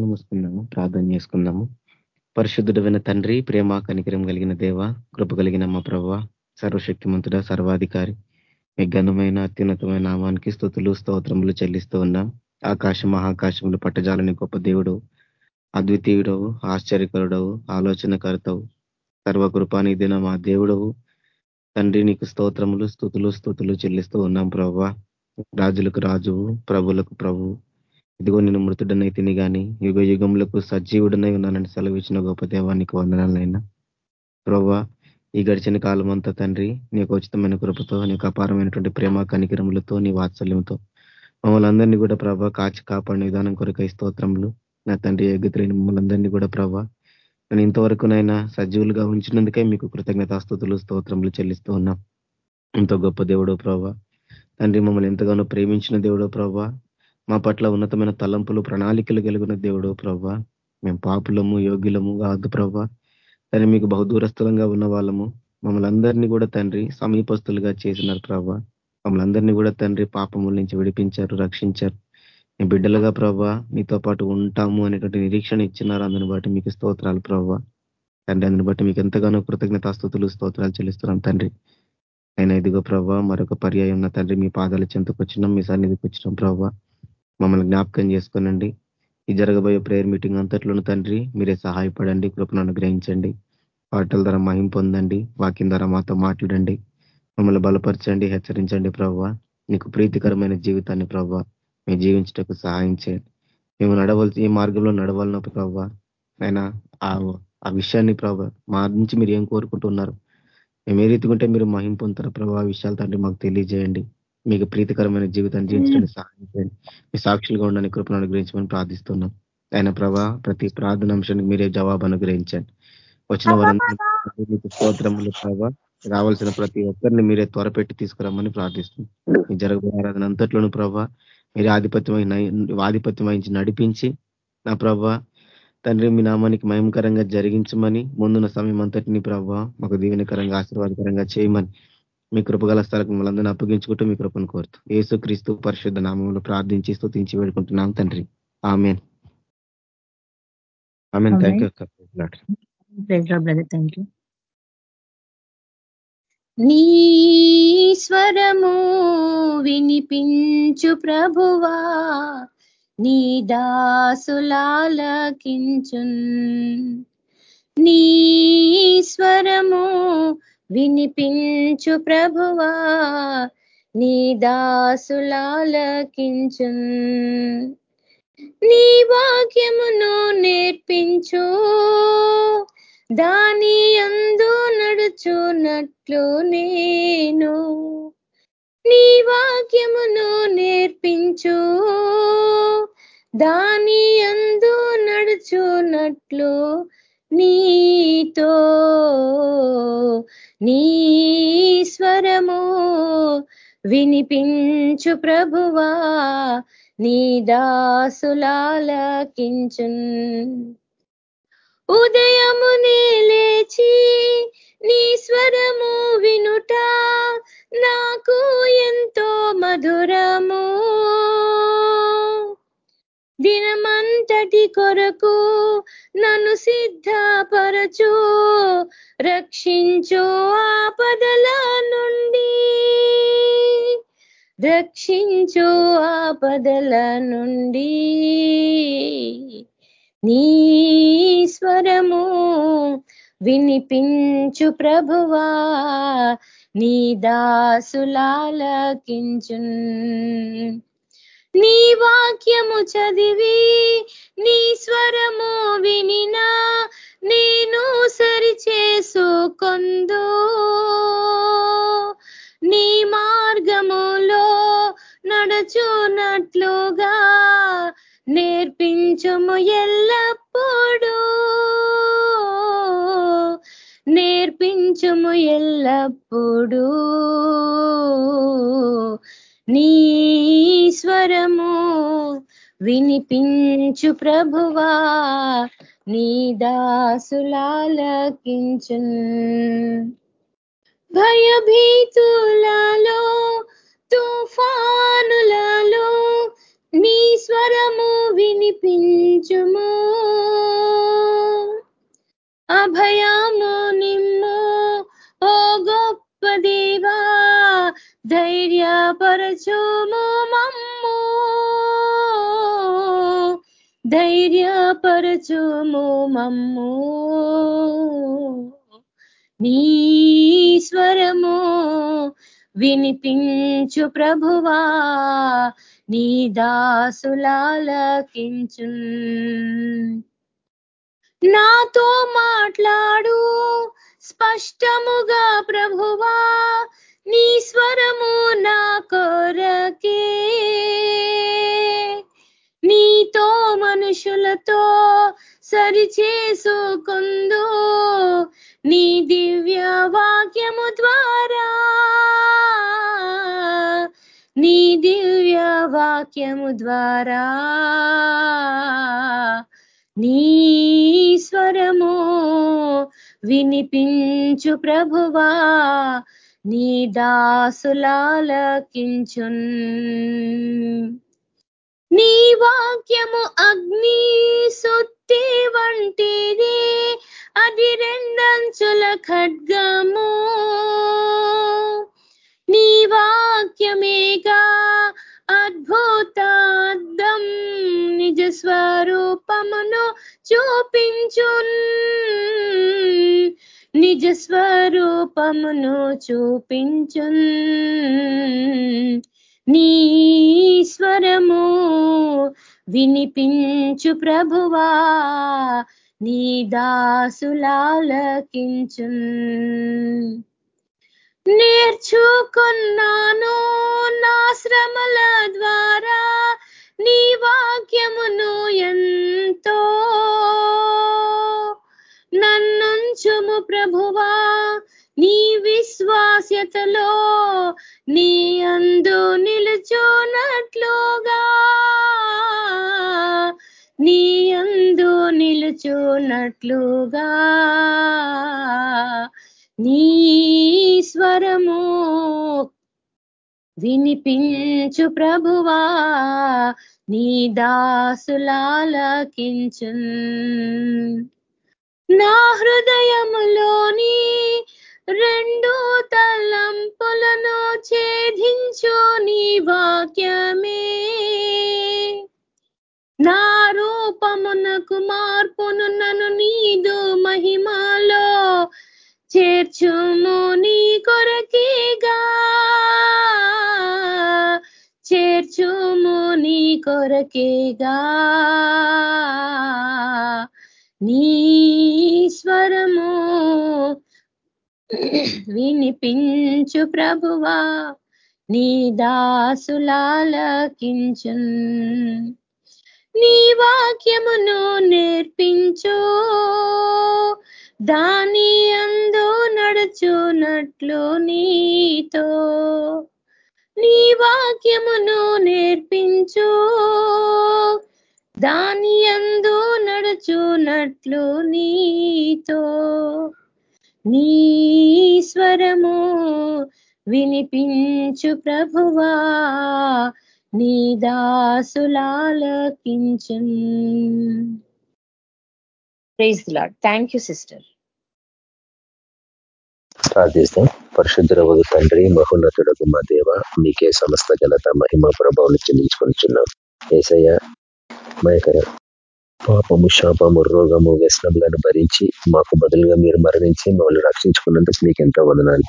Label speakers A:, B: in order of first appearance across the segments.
A: మూసుకుందాము ప్రార్థన చేసుకుందాము. పరిశుద్ధుడమైన తండ్రి ప్రేమ కనికరం కలిగిన దేవ కృప కలిగిన మా ప్రభ సర్వశక్తిమంతుడ సర్వాధికారి మీ ఘనమైన అత్యున్నతమైన నామానికి స్థుతులు స్తోత్రములు చెల్లిస్తూ ఉన్నాం. ఆకాశం మహాకాశములు పట్టజాలని గొప్ప దేవుడు అద్వితీయుడవు ఆశ్చర్యకరుడవు ఆలోచనకర్తవు సర్వకృపానిదిన మా దేవుడవు. తండ్రి నీకు స్తోత్రములు స్థుతులు స్థుతులు చెల్లిస్తూ ఉన్నాం ప్రభా. రాజులకు రాజువు ప్రభులకు ప్రభువు. ఇదిగో నేను మృతుడనైతిని కానీ యుగ యుగములకు సజీవుడనై ఉన్నానని సెలవిచ్చిన గొప్ప దేవానికి వందనాలైనా. ప్రభా ఈ గడిచిన కాలం అంతా తండ్రి నీకు ఉచితమైన కృపతో నీకు అపారమైనటువంటి ప్రేమ కనికరములతో నీ వాత్సల్యంతో మమ్మల్ని అందరినీ కూడా ప్రభా కాచి కాపాడిన విధానం కొరకై స్తోత్రములు నా తండ్రి ఎగ్గుతులైన మమ్మల్ని అందరినీ కూడా ప్రభా నేను ఇంతవరకునైనా సజీవులుగా ఉంచినందుకే మీకు కృతజ్ఞతాస్తుతులు స్తోత్రములు చెల్లిస్తూ ఉన్నాం. ఎంతో గొప్ప దేవుడో ప్రభా తండ్రి మమ్మల్ని ఎంతగానో ప్రేమించిన దేవుడో ప్రభా మా పట్ల ఉన్నతమైన తలంపులు ప్రణాళికలు కలిగిన దేవుడు ప్రభా. మేము పాపులము యోగ్యులము కాదు ప్రభా. కానీ మీకు బహుదూరస్థలంగా ఉన్న వాళ్ళము. మమ్మల్ని అందరినీ కూడా తండ్రి సమీపస్తులుగా చేసినారు ప్రభా. మమ్మల్ని అందరినీ కూడా తండ్రి పాపముల నుంచి విడిపించారు రక్షించారు. మీ బిడ్డలుగా ప్రవ్వ మీతో పాటు ఉంటాము అనేటువంటి నిరీక్షణ ఇచ్చినారు. అందుని బట్టి మీకు స్తోత్రాలు ప్రభా. తండ్రి అందుని బట్టి మీకు ఎంతగానో కృతజ్ఞతాస్తుతులు స్తోత్రాలు చెల్లిస్తున్నాం తండ్రి. అయినా ఇదిగో ప్రభా మరొక పర్యాయం ఉన్న తండ్రి మీ పాదాల చెంతకు వచ్చినాం మీ సన్నిధికి వచ్చినాం ప్రవ్వ మమ్మల్ని జ్ఞాపకం చేసుకోనండి. ఈ జరగబోయే ప్రేయర్ మీటింగ్ అంతట్లోనూ తండ్రి మీరే సహాయపడండి కృపను అనుగ్రహించండి. పాటల ధర మహిం పొందండి వాక్యం ధర మాతో మాట్లాడండి. మమ్మల్ని బలపరచండి హెచ్చరించండి ప్రవ్వ. నీకు ప్రీతికరమైన జీవితాన్ని ప్రవ్వ. మేము జీవించటకు సహాయం చేయండి. మేము నడవలసి ఈ మార్గంలో నడవాలన్న ప్రభావ ఆయన ఆ విషయాన్ని ప్రభావ మా నుంచి మీరు ఏం కోరుకుంటున్నారు? మేము ఏ రీతికుంటే మీరు మహిం పొందుతారు ప్రభావ విషయాలు తండ్రి మాకు తెలియజేయండి. మీకు ప్రీతికరమైన జీవితాన్ని జీవించడానికి సహాయం చేయండి మీ సాక్షులుగా ఉండని కృపను అనుగ్రహించమని ప్రార్థిస్తున్నాం. ఆయన ప్రభా ప్రతి ప్రార్థన అంశానికి మీరే జవాబు అనుగ్రహించండి. వచ్చిన వారందరూ స్తోత్రములు ప్రభా. రావాల్సిన ప్రతి ఒక్కరిని మీరే త్వరపెట్టి తీసుకురామని ప్రార్థిస్తున్నాం. మీ జరగబోయే ఆరాధన అంతట్లోనూ ప్రభా మీరే ఆధిపత్యం ఆధిపత్యం వహించి నడిపించి నా ప్రభా తండ్రి మీ నామానికి మయంకరంగా జరిగించమని ముందున్న సమయం అంతటిని ప్రభావ మాకు దీవెనకరంగా ఆశీర్వాదకరంగా చేయమని మీ కృపగల స్థలకు మమ్మల్ని అప్పగించుకుంటూ మీ కృపను కోరుతూ ఏసు క్రీస్తు పరిశుద్ధ నామంలో ప్రార్థించి స్థుతించి వేడుకుంటున్నాం తండ్రి. Amen. Amen. Thank you
B: thank you నీ స్వరము వినిపించు ప్రభువా నీ దాసులాలకించున్. నీ స్వరము వినిపించు ప్రభువా నీ దాసులాలకించు. నీ వాక్యమును నేర్పించు దాని అందు నడుచున్నట్లు నేను. నీ వాక్యమును నేర్పించు దాని అందు నడుచునట్లు నీతో నీ స్వరము వినిపించు ప్రభువా నీ దాసులాలకించు ఉదయము లేచి నీ స్వరము వినుట నాకు ఎంతో మధురము. దినమంతటి కొరకు నన్ను సిద్ధపరచు. రక్షించు ఆపదల నుండి. రక్షించు ఆపదల నుండి. నీ స్వరము వినిపించు ప్రభువా. నీ దాసులాలకించున్. నీ వాక్యము చదివి నీ స్వరము వినినా నేను సరి చేసుకొందు నీ మార్గములో నడచునట్లుగా నేర్పించుము ఎల్లప్పుడూ. నేర్పించుము ఎల్లప్పుడూ. నీశ్వరము వినిపించు ప్రభువా నీ దాసులాలకించు భయభీతులలో తుఫానులలో నీ స్వరము వినిపించుము. అభయము నిమ్ము ఓ గొప్పది ధైర్యపరచుము మమ్ము. ధైర్యపరచుము మమ్ము. నీశ్వరము వినిపించు ప్రభువా. నీ దాసులాలకించు నాతో మాట్లాడు స్పష్టముగా ప్రభువా. నీ స్వరము నా కొరకే. నీతో మనుషులతో సరిచేసుకుందు. నీ దివ్య వాక్యము ద్వారా. నీ దివ్య వాక్యము ద్వారా. నీ స్వరము వినిపించు ప్రభువా. నీ దాసులాలకించున్. నీ వాక్యము అగ్ని సొత్తి వంటిది అది రెండంచుల ఖడ్గము. నీ వాక్యమేగా అద్భుతార్థం నిజ స్వరూపమును చూపించున్. నిజ స్వరూపమును చూపించు నీ స్వరము వినిపించు ప్రభువా నీ దాసులాలకించు నేర్చుకున్నాను నా శ్రమల ద్వారా నీ వాక్యమును ఎంతో నన్నుంచుము ప్రభువా నీ విశ్వాస్యతలో నీ అందు నిలుచున్నట్లుగా. నీ అందు నిలుచున్నట్లుగా. నీ స్వరము వినిపించు ప్రభువా నీ దాసులాలకించు నా హృదయములోని రెండు తలంపులను ఛేదించు నీ వాక్యమే. నా రూపమునకు మార్పును నన్ను నీదు మహిమలో చేర్చుము నీ కొరకేగా. చేర్చుము నీ కొరకేగా. నీ స్వరము వినిపించు ప్రభువా నీ దాసులాలకించు నీ వాక్యమును నేర్పించు దాని అందు నడుచునట్లు నీతో. నీ వాక్యమును నేర్పించు దాని అందు నడుచునట్లు నీతో. నీ స్వరము వినిపించు ప్రభువా నీ దాసులాలకించు. Praise lord thank you sister
C: ప్రార్థిస్తాం. పరిశుద్ధుల తండ్రి మహోన్నతుడకు మా దేవ మీకే సమస్త ఘనత మహిమ ప్రభావం చెల్లించుకొనిచున్నాం. ఏసయ్య మా యొక్క పాపము శాపము రోగము వ్యసనములను భరించి మాకు బదులుగా మీరు మరణించి మమ్మల్ని రక్షించుకున్నందుకు మీకు ఎంతో వదనాలు.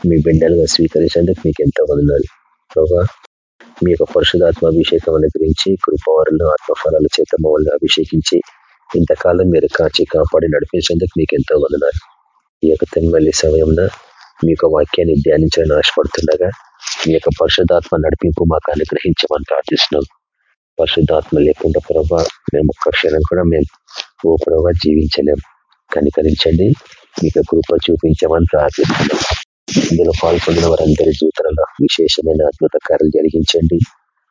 C: మీ బిడ్డలుగా స్వీకరించేందుకు మీకు ఎంతో వదనాలు. ప్రభా మీ యొక్క పరిశుధాత్మ అభిషేకం అనుగ్రహించి కృపవారులు ఆత్మఫలాల చేత మమ్మల్ని అభిషేకించి ఇంతకాలం మీరు కాచి కాపాడి నడిపించేందుకు మీకు ఎంతో వదనాలు. ఈ యొక్క తెన్మల్లి సమయంలో మీ యొక్క వాక్యాన్ని ధ్యానించాలని ఆశపడుతుండగా మీ యొక్క పరిశుధాత్మ నడిపింపు మాకు అనుగ్రహించమని ప్రార్థిస్తున్నాం. పరిశుద్ధాత్మ లేకుండా ప్రభా మేము ఒక్క క్షణం కూడా మేము ఓ ప్రభా జీవించలేం. కనికరించండి. మీకు కృప చూపించమని ప్రార్థిస్తున్నాం. ఇందులో పాల్పొందిన వారందరి జీవితంలో విశేషమైన అద్భుత కార్యాలు జరిగించండి.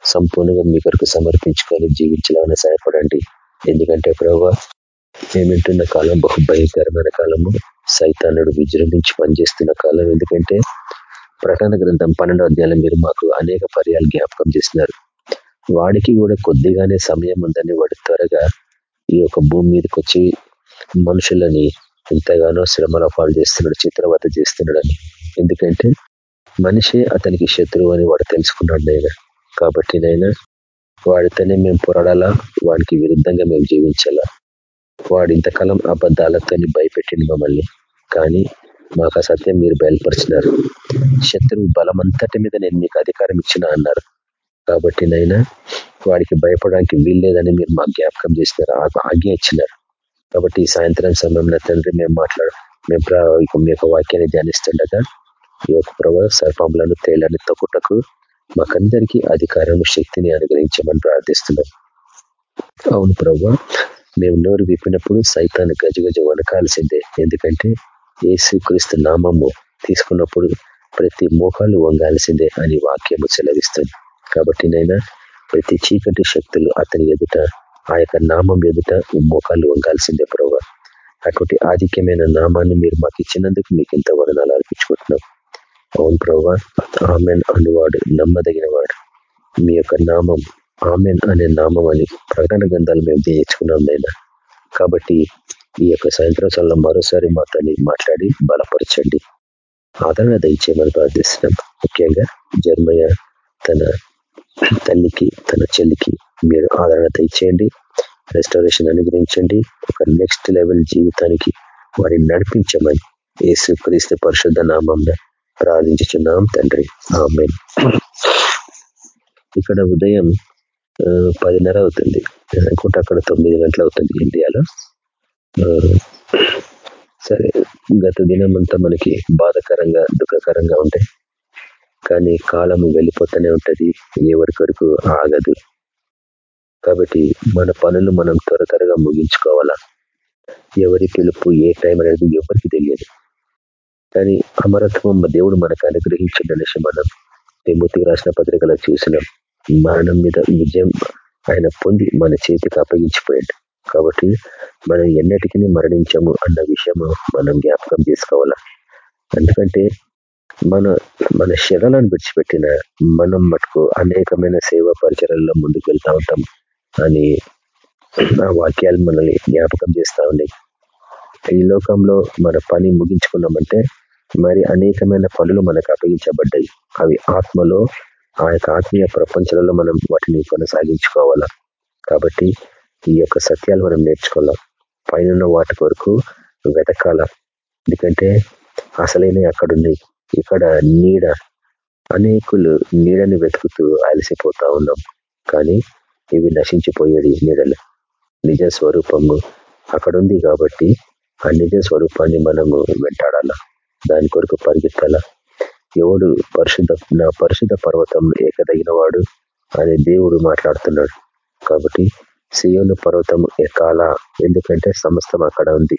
C: సంపూర్ణంగా మీ కొరకు సమర్పించుకొని జీవించాలని సహాయపడండి. ఎందుకంటే ప్రభా మేమింటున్న కాలం బహు భయంకరమైన కాలము. సైతానుడు విజృంభించి పనిచేస్తున్న కాలం. ఎందుకంటే ప్రకటన గ్రంథం పన్నెండో అధ్యాయులు మీరు మాకు అనేక పర్యాలు జ్ఞాపకం చేస్తున్నారు. వాడికి కూడా కొద్దిగానే సమయం ఉందని వాడు త్వరగా ఈ యొక్క భూమి మీదకి వచ్చి మనుషులని ఎంతగానో శ్రమల పాలు చేస్తున్నాడు చిత్రవత చేస్తున్నాడని. ఎందుకంటే మనిషే అతనికి శత్రువు అని వాడు తెలుసుకున్నాడు నైనా కాబట్టి నైనా వాడితోనే మేము పోరాడాలా? వాడికి విరుద్ధంగా మేము జీవించాలా? వాడు ఇంతకాలం అబద్ధాలతో భయపెట్టింది మమ్మల్ని. కానీ మాకు ఆ సత్యం మీరు బయలుపరిచినారు. శత్రువు బలమంతటి మీద నేను మీకు అధికారం ఇచ్చిన అన్నారు. కాబట్టి నైనా వాడికి భయపడడానికి వీల్లేదని మీరు మాకు జ్ఞాపకం చేసినారు. ఆజ్ఞ ఇచ్చినారు. కాబట్టి ఈ సాయంత్రం సమయంలో తండ్రి మేము మాట్లాడ మేము మీ యొక్క వాక్యాన్ని ధ్యానిస్తుండగా ఈ యొక్క ప్రభావ సర్పంలను తేలని తొక్కుటకు మాకందరికీ అధికారం శక్తిని అనుగ్రహించమని ప్రార్థిస్తున్నాం. అవును ప్రభు మేము నోరు విప్పినప్పుడు సైతాన్ని గజగజ వనకాల్సిందే ఎందుకంటే ఏసు క్రీస్తు నామము తీసుకున్నప్పుడు ప్రతి మోకాలు వంగాల్సిందే అని వాక్యము సెలవిస్తుంది. కాబట్టి నైనా ప్రతి చీకటి శక్తులు అతని ఎదుట ఆ యొక్క నామం ఎదుట మోకాలు వంగాల్సిందే ప్రభావ. అటువంటి ఆధిక్యమైన నామాన్ని మీరు మాకు ఇచ్చినందుకు మీకు ఎంత వదనాలు అర్పించుకుంటున్నాం. అవును ప్రభా ఆమెన్ అనువాడు నమ్మదగిన వాడు మీ యొక్క నామం ఆమెన్ అనే నామం అని ప్రకటన గ్రంథాలు మేము చేయించుకున్నాం నైనా. కాబట్టి ఈ యొక్క సాయంత్రం సమయంలో మరోసారి మాతోని మాట్లాడి బలపరచండి. ఆదరణ దయచేయమని ప్రార్థిస్తున్నాం. ముఖ్యంగా జర్మయ తన తల్లికి తన చెల్లికి మీరు ఆదరణ ఇచ్చేయండి రెస్టారేషన్ అనుగ్రహించండి. ఒక నెక్స్ట్ లెవెల్ జీవితానికి వారిని నడిపించమని యేసు క్రీస్తు పరిశుద్ధ నామం ప్రార్థించుతున్నాం తండ్రి. ఆమె ఇక్కడ ఉదయం పదిన్నర అవుతుంది. అనుకుంటే అక్కడ తొమ్మిది గంటలు అవుతుంది ఇండియాలో. సరే గత దినం అంతా మనకి బాధకరంగా దుఃఖకరంగా ఉంటాయి కానీ కాలము వెళ్ళిపోతూనే ఉంటుంది ఎవరి కొరకు ఆగదు. కాబట్టి మన పనులు మనం త్వర త్వరగా ముగించుకోవాలా? ఎవరి పిలుపు ఏ టైం అనేది ఎవరికి తెలియదు. కానీ అమరత్వం దేవుడు మనకు అనుగ్రహించిందనేసి మనం తిమ్మతికి రాసిన పత్రికలో చూసినాం. మరణం మీద విజయం ఆయన పొంది మన చేతికి అప్పగించిపోయాడు. కాబట్టి మనం ఎన్నటికీ మరణించము అన్న విషయము మనం జ్ఞాపకం చేసుకోవాలా? ఎందుకంటే మన మన శరణాలను విడిచిపెట్టిన మనం మటుకు అనేకమైన సేవా పరిచయాల్లో ముందుకు వెళ్తా ఉంటాం అని ఆ వాక్యాలు మనల్ని జ్ఞాపకం చేస్తూ ఉన్నాయి. ఈ లోకంలో మన పని ముగించుకున్నామంటే మరి అనేకమైన పనులు మనకు అప్పగించబడ్డాయి. అవి ఆత్మలో ఆ యొక్క ఆత్మీయ ప్రపంచంలో మనం వాటిని కొనసాగించుకోవాలా? కాబట్టి ఈ యొక్క సత్యాలు మనం నేర్చుకోవాలా? పైన వాటి కొరకు వెతకాల? ఎందుకంటే అసలైన అక్కడున్నాయి. ఇక్కడ నీడ అనేకులు నీడని వెతుకుతూ అలసిపోతా ఉన్నాం. కానీ ఇవి నశించిపోయేది నీడలు. నిజ స్వరూపము అక్కడుంది కాబట్టి ఆ నిజ స్వరూపాన్ని మనము వెంటాడాలా. దాని కొరకు పరిగెత్తాల. ఎవడు పరిశుద్ధ నా పరిశుద్ధ పర్వతం ఏకదగిన వాడు అనే దేవుడు మాట్లాడుతున్నాడు. కాబట్టి సియోను పర్వతం ఎక్కాల. ఎందుకంటే సమస్తం అక్కడ ఉంది.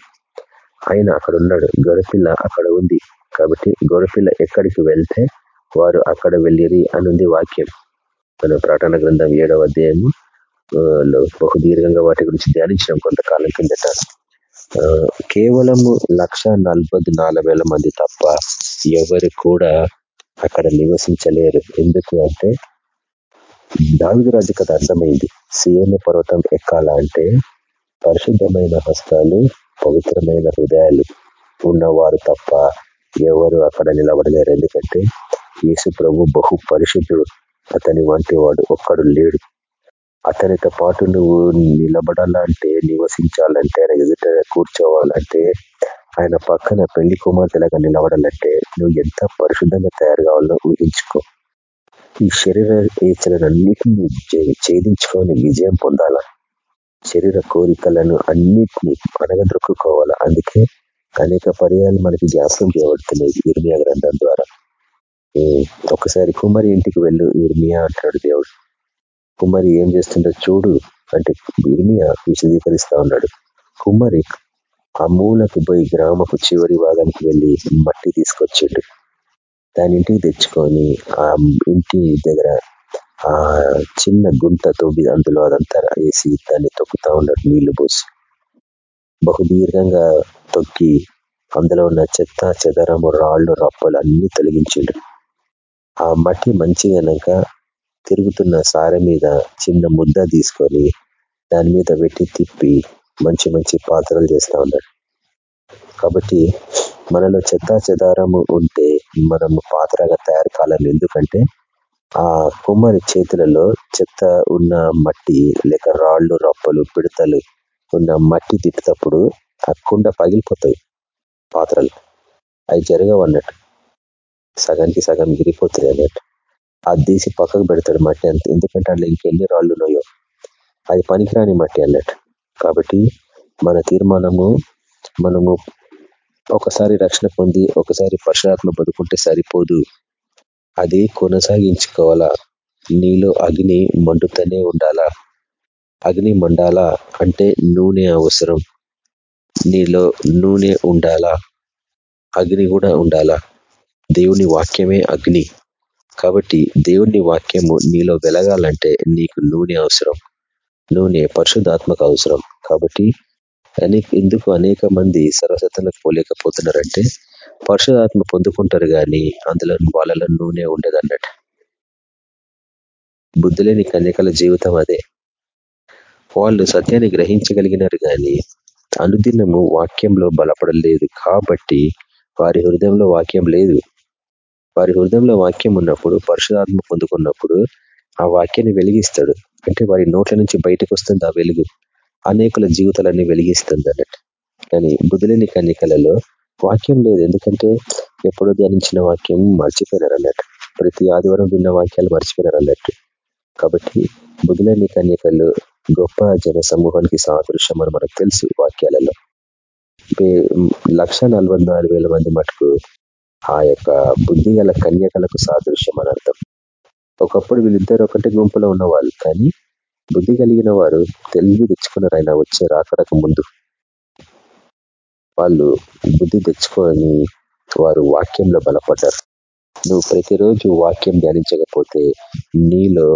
C: ఆయన అక్కడ ఉన్నాడు గొరపిల్ల అక్కడ ఉంది. కాబట్టి గొరపిల్ల ఎక్కడికి వెళ్తే వారు అక్కడ వెళ్ళిరి అనుంది వాక్యం. మన ప్రకటన గ్రంథం ఏడవ అధ్యాయము బహుదీర్ఘంగా వాటి గురించి ధ్యానించడం కొంతకాలం కిందట. కేవలము లక్ష మంది తప్ప ఎవరు కూడా అక్కడ నివసించలేరు. ఎందుకు అంటే దావిదు రాజు కథ అర్థమైంది. సియోను పర్వతం ఎక్కాల అంటే పరిశుద్ధమైన హస్తాలు పవిత్రమైన హృదయాలు ఉన్నవారు తప్ప ఎవరు అక్కడ నిలబడలేరు ఎందుకంటే యేసు ప్రభు బహు పరిశుద్ధుడు. అతని వంటి వాడు ఒక్కడు లేడు. అతనితో పాటు నువ్వు నిలబడాలంటే నివసించాలంటే ఆయన ఎదుట కూర్చోవాలంటే ఆయన పక్కన పెళ్ళి కుమార్తెలాగా నిలబడాలంటే నువ్వు ఎంత పరిశుద్ధంగా తయారు కావాలో ఊహించుకో. ఈ శరీర ఏచలన్నిటిని ఛేదించుకొని విజయం పొందాల? శరీర కోరికలను అన్నిటినీ అనగదొక్కుకోవాలా అందుకే అనేక పర్యాలు మనకి జ్ఞాపకం చేయబడుతున్నాయి ఇర్మియా గ్రంథం ద్వారా. ఒకసారి కుమారి ఇంటికి వెళ్ళు ఇర్మియా అంటాడు దేవుడు. కుమారి ఏం చేస్తుండో చూడు అంటే ఇర్మియా విశదీకరిస్తా ఉన్నాడు. కుమారి ఆ మూలకు పోయి గ్రామపు చివరి భాగానికి వెళ్ళి మట్టి తీసుకొచ్చిండు. దాని ఇంటికి తెచ్చుకొని ఆ ఇంటి దగ్గర ఆ చిన్న గుంటతో తోబి అందులో అదంతా వేసి దాన్ని తొక్కుతా ఉన్నాడు నీళ్ళు పోసి. బహుదీర్ఘంగా తొక్కి అందులో ఉన్న చెత్త చెదరము రాళ్ళు రప్పలు అన్ని తొలగించిండు. ఆ మట్టి మంచిగనక తిరుగుతున్న సారె మీద చిన్న ముద్ద తీసుకొని దాని మీద పెట్టి తిప్పి మంచి మంచి పాత్రలు చేస్తా ఉన్నాడు కాబట్టి మనలో చెత్త చెదారము ఉంటే మనము పాత్రగా తయారు కాలని ఎందుకంటే ఆ కుమ్మరి చేతులలో చెత్త ఉన్న మట్టి లేక రాళ్ళు రప్పలు పిడతలు ఉన్న మట్టి తిప్పినప్పుడు ఆ కుండ పగిలిపోతాయి పాత్రలు. అవి జరగవు అన్నట్టు. సగానికి సగం గిరిపోతుంది అన్నట్టు. అది తీసి పక్కకు పెడతాడు మట్టి అంత. ఎందుకంటే అందులో ఇంకెన్ని రాళ్ళు ఉన్నాయో. అది పనికిరాని మట్టి అన్నట్టు. కాబట్టి మన తీర్మానము మనము ఒకసారి రక్షణ పొంది ఒకసారి పరశురాత్మ బతుకుంటే సరిపోదు. అది కొనసాగించుకోవాలా? నీలో అగ్ని మండుతూనే ఉండాలా? అగ్ని మండాలా అంటే నూనె అవసరం. నీలో నూనె ఉండాలా? అగ్ని కూడా ఉండాలా? దేవుని వాక్యమే అగ్ని. కాబట్టి దేవుని వాక్యము నీలో వెలగాలంటే నీకు నూనె అవసరం. నూనె పరిశుద్ధాత్మక అవసరం. కాబట్టి అనేక ఎందుకు అనేక మంది సర్వసత్తులకు పోలేకపోతున్నారంటే పరిశుధాత్మ పొందుకుంటారు కానీ అందులో వాళ్ళలో నూనె ఉండదు అన్నట్టు బుద్ధులేని కన్యకల జీవితం అదే. వాళ్ళు సత్యాన్ని గ్రహించగలిగినారు కానీ అనుదినము వాక్యంలో బలపడలేదు కాబట్టి వారి హృదయంలో వాక్యం లేదు. వారి హృదయంలో వాక్యం ఉన్నప్పుడు పరిశుధాత్మ పొందుకున్నప్పుడు ఆ వాక్యాన్ని వెలిగిస్తాడు. అంటే వారి నోట్ల నుంచి బయటకు వస్తుంది ఆ వెలుగు. అనేకుల జీవితాలన్నీ వెలిగిస్తుంది అన్నట్టు. కానీ బుద్ధులేని కన్నికలలో వాక్యం లేదు. ఎందుకంటే ఎప్పుడో ధ్యానించిన వాక్యం మర్చిపోయినారు అన్నట్టు. ప్రతి ఆదివారం విన్న వాక్యాలు మర్చిపోయినారు అన్నట్టు. కాబట్టి బుద్ధులేని కన్యకలు గొప్ప జన సమూహానికి సాదృశ్యం అని మనకు తెలుసు వాక్యాలలో. లక్ష మంది మటుకు ఆ యొక్క బుద్ధి గల కన్యకలకు సాదృశ్యం అని అర్థం ఒకప్పుడు వీళ్ళిద్దరు ఒకటే గుంపులో ఉన్నవాళ్ళు కానీ బుద్ధి కలిగిన వారు తెలివి తెచ్చుకున్నారు ఆయన వచ్చే రాకడకు ముందు వాళ్ళు బుద్ధి తెచ్చుకొని వారు వాక్యంలో బలపడ్డారు. నువ్వు ప్రతిరోజు వాక్యం ధ్యానించకపోతే నీలో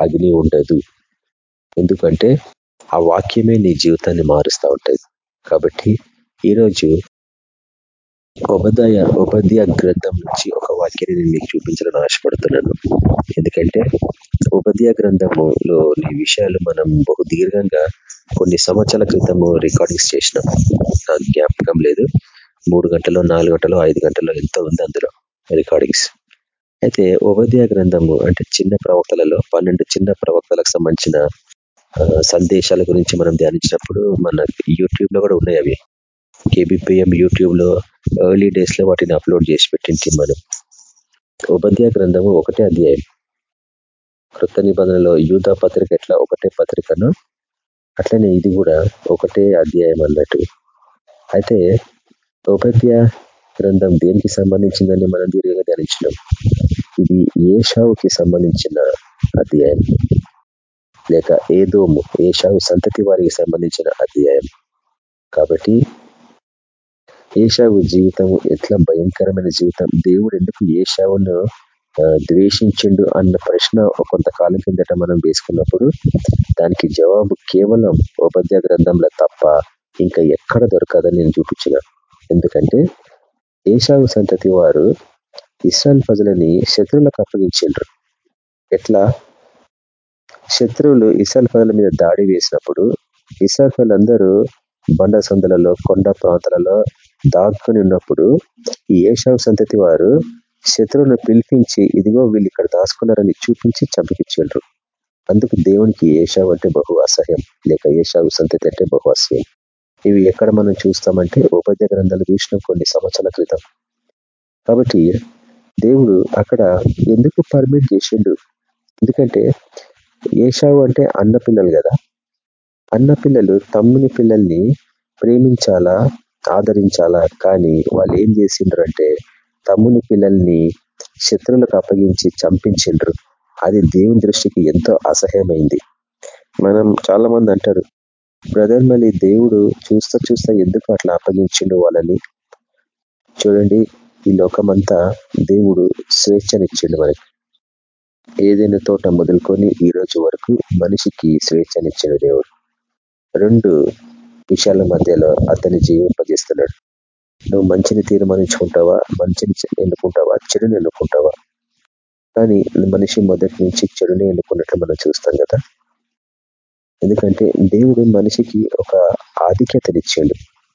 C: అగ్ని ఉండదు. ఎందుకంటే ఆ వాక్యమే నీ జీవితాన్ని మారుస్తూ ఉంటుంది. కాబట్టి ఈరోజు ఉపదయ ఉపాధ్యాయ గ్రంథం నుంచి ఒక వాక్యాన్ని నేను మీకు చూపించాలని ఆశపడుతున్నాను. ఎందుకంటే ఉపాధ్యాయ గ్రంథములోని విషయాలు మనం బహు దీర్ఘంగా కొన్ని సంవత్సరాల క్రితము రికార్డింగ్స్ చేసినాం. నాకు జ్ఞాపకం లేదు. మూడు గంటలు నాలుగు గంటలు ఐదు గంటలు ఎంతో ఉంది అందులో రికార్డింగ్స్. అయితే ఉపాధ్యాయ గ్రంథము అంటే చిన్న ప్రవక్తలలో పన్నెండు చిన్న ప్రవక్తలకు సంబంధించిన సందేశాల గురించి మనం ధ్యానించినప్పుడు మన యూట్యూబ్లో కూడా ఉన్నాయి అవి. కేబిపిఎం యూట్యూబ్లో ఎర్లీ డేస్లో వాటిని అప్లోడ్ చేసి పెట్టింది మనం. ఉపద్య గ్రంథము ఒకటే అధ్యాయం. కృత నిబంధనలో యూధ పత్రిక ఎట్లా? ఒకటే పత్రికను. అట్లనే ఇది కూడా ఒకటే అధ్యాయం అన్నట్టు. అయితే ఉపద్య గ్రంథం దేనికి సంబంధించిందని మనం దీర్ఘంగా ధ్యానించినాం. ఇది ఏషావుకి సంబంధించిన అధ్యాయం. లేక ఏదోము ఏషావు సంతతి వారికి సంబంధించిన అధ్యాయం. కాబట్టి ఏషావు జీవితం ఎట్లా భయంకరమైన జీవితం? దేవుడు ఎందుకు ఏషావును ద్వేషించిండు అన్న ప్రశ్న కొంతకాలం కిందట మనం వేసుకున్నప్పుడు దానికి జవాబు కేవలం ఉపాధ్యాయ గ్రంథంలో తప్ప ఇంకా ఎక్కడ దొరకదని నేను చూపించిన. ఎందుకంటే ఏషావు సంతతి వారు ఇస్రాయల్ ప్రజలని శత్రువులకు అప్పగించిండ్రు. ఎట్లా? శత్రువులు ఇసాల్ ప్రజల మీద దాడి వేసినప్పుడు ఇస్రాయల్ అందరూ బండ సందులలో కొండ ప్రాంతాలలో దాక్కుని ఉన్నప్పుడు ఈ ఏషావు సంతతి వారు శత్రువులను పిలిపించి ఇదిగో వీళ్ళు ఇక్కడ దాచుకున్నారని చూపించి చంపికిచ్చిండ్రు అందుకు దేవునికి ఏషావు అంటే బహు అసహ్యం లేక ఏషావు సంతతి అంటే బహు అసహ్యం. ఇవి ఎక్కడ మనం చూస్తామంటే ఉపాధ్య గ్రంథాలు చూసిన కొన్ని సంవత్సరాల క్రితం. కాబట్టి దేవుడు అక్కడ ఎందుకు పర్మిట్ చేసిండు? ఎందుకంటే ఏషావు అంటే అన్న పిల్లలు కదా? అన్న పిల్లలు తమ్ముని పిల్లల్ని ప్రేమించాలా ఆదరించాలా? కానీ వాళ్ళు ఏం చేసిండ్రు అంటే తమ్ముని పిల్లల్ని శత్రువులకు అప్పగించి చంపించిండ్రు. అది దేవుని దృష్టికి ఎంతో అసహ్యమైంది. మనం చాలా మంది అంటారు బ్రదర్ మళ్ళీ దేవుడు చూస్తా చూస్తా ఎందుకు అట్లా అప్పగించిండు వాళ్ళని? చూడండి ఈ లోకమంతా దేవుడు స్వేచ్ఛనిచ్చిండు మనకి. ఏదైనా తోట మొదలుకొని ఈ రోజు వరకు మనిషికి స్వేచ్ఛనిచ్చిన దేవుడు. రెండు విషయాల మధ్యలో అతని జీవింపజేస్తున్నాడు నువ్వు మంచిని తీర్మానించుకుంటావా? మంచిని ఎన్నుకుంటావా? చెడుని ఎన్నుకుంటావా? కానీ మనిషి మొదటి నుంచి చెడుని ఎన్నుకున్నట్లు మనం చూస్తాం కదా. ఎందుకంటే దేవుడు మనిషికి ఒక ఆధిక్యతనిచ్చాడు.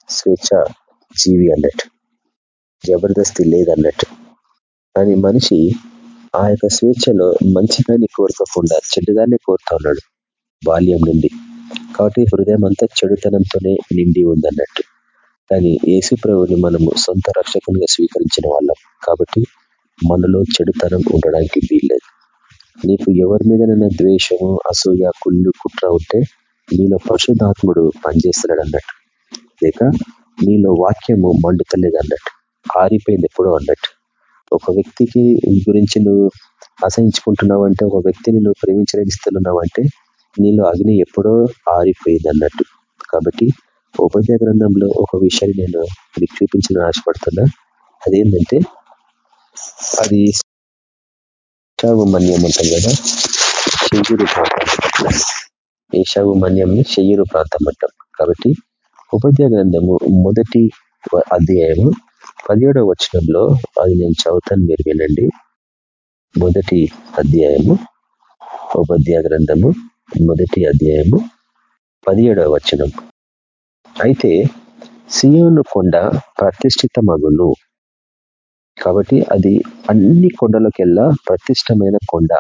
C: స్వేచ్ఛ జీవి అన్నట్టు. జబర్దస్తి లేదన్నట్టు. కానీ మనిషి ఆ యొక్క స్వేచ్ఛలో మంచిదాన్ని కోరుకోకుండా చెడ్డదాన్ని కోరుతా ఉన్నాడు బాల్యం నుండి. కాబట్టి హృదయం అంతా చెడుతనంతోనే నిండి ఉందన్నట్టు. కానీ యేసు ప్రభుని మనము సొంత రక్షకునిగా స్వీకరించిన వాళ్ళం. కాబట్టి మనలో చెడుతనం ఉండడానికి వీల్లేదు. నీకు ఎవరి మీదనైనా ద్వేషము అసూయ కుళ్ళు కుట్ర ఉంటే నీలో పరిశుద్ధాత్ముడు పనిచేస్తున్నాడు అన్నట్టు. లేక నీలో వాక్యము మండుతలేదు అన్నట్టు. ఆరిపోయింది ఎప్పుడో అన్నట్టు. ఒక వ్యక్తికి గురించి నువ్వు అసహించుకుంటున్నావు అంటే ఒక వ్యక్తిని నువ్వు ప్రేమించలేగిస్తున్నావు అంటే నీలో అగ్ని ఎప్పుడో ఆరిపోయింది అన్నట్టు కాబట్టి ఉపద్య గ్రంథంలో ఒక విషయాన్ని నేను మీకు చూపించిన ఆశపడుతున్నా. అదేంటంటే అది మన్యం అంటాం కదా చెయ్యూరు ప్రాంతం ఏషావు మన్యంని చెయ్యూరు ప్రాంతం అంటాం. కాబట్టి ఉపద్య గ్రంథము మొదటి అధ్యాయము పదిహేడవ వచనంలో అది నేను చదువుతాను మీరు వినండి. మొదటి అధ్యాయము ఉపాధ్యాయ గ్రంథము మొదటి అధ్యాయము పదిహేడవ వచనం. అయితే సియోను కొండ ప్రతిష్ఠితమగును. కాబట్టి అది అన్ని కొండలకెల్లా ప్రతిష్టమైన కొండ.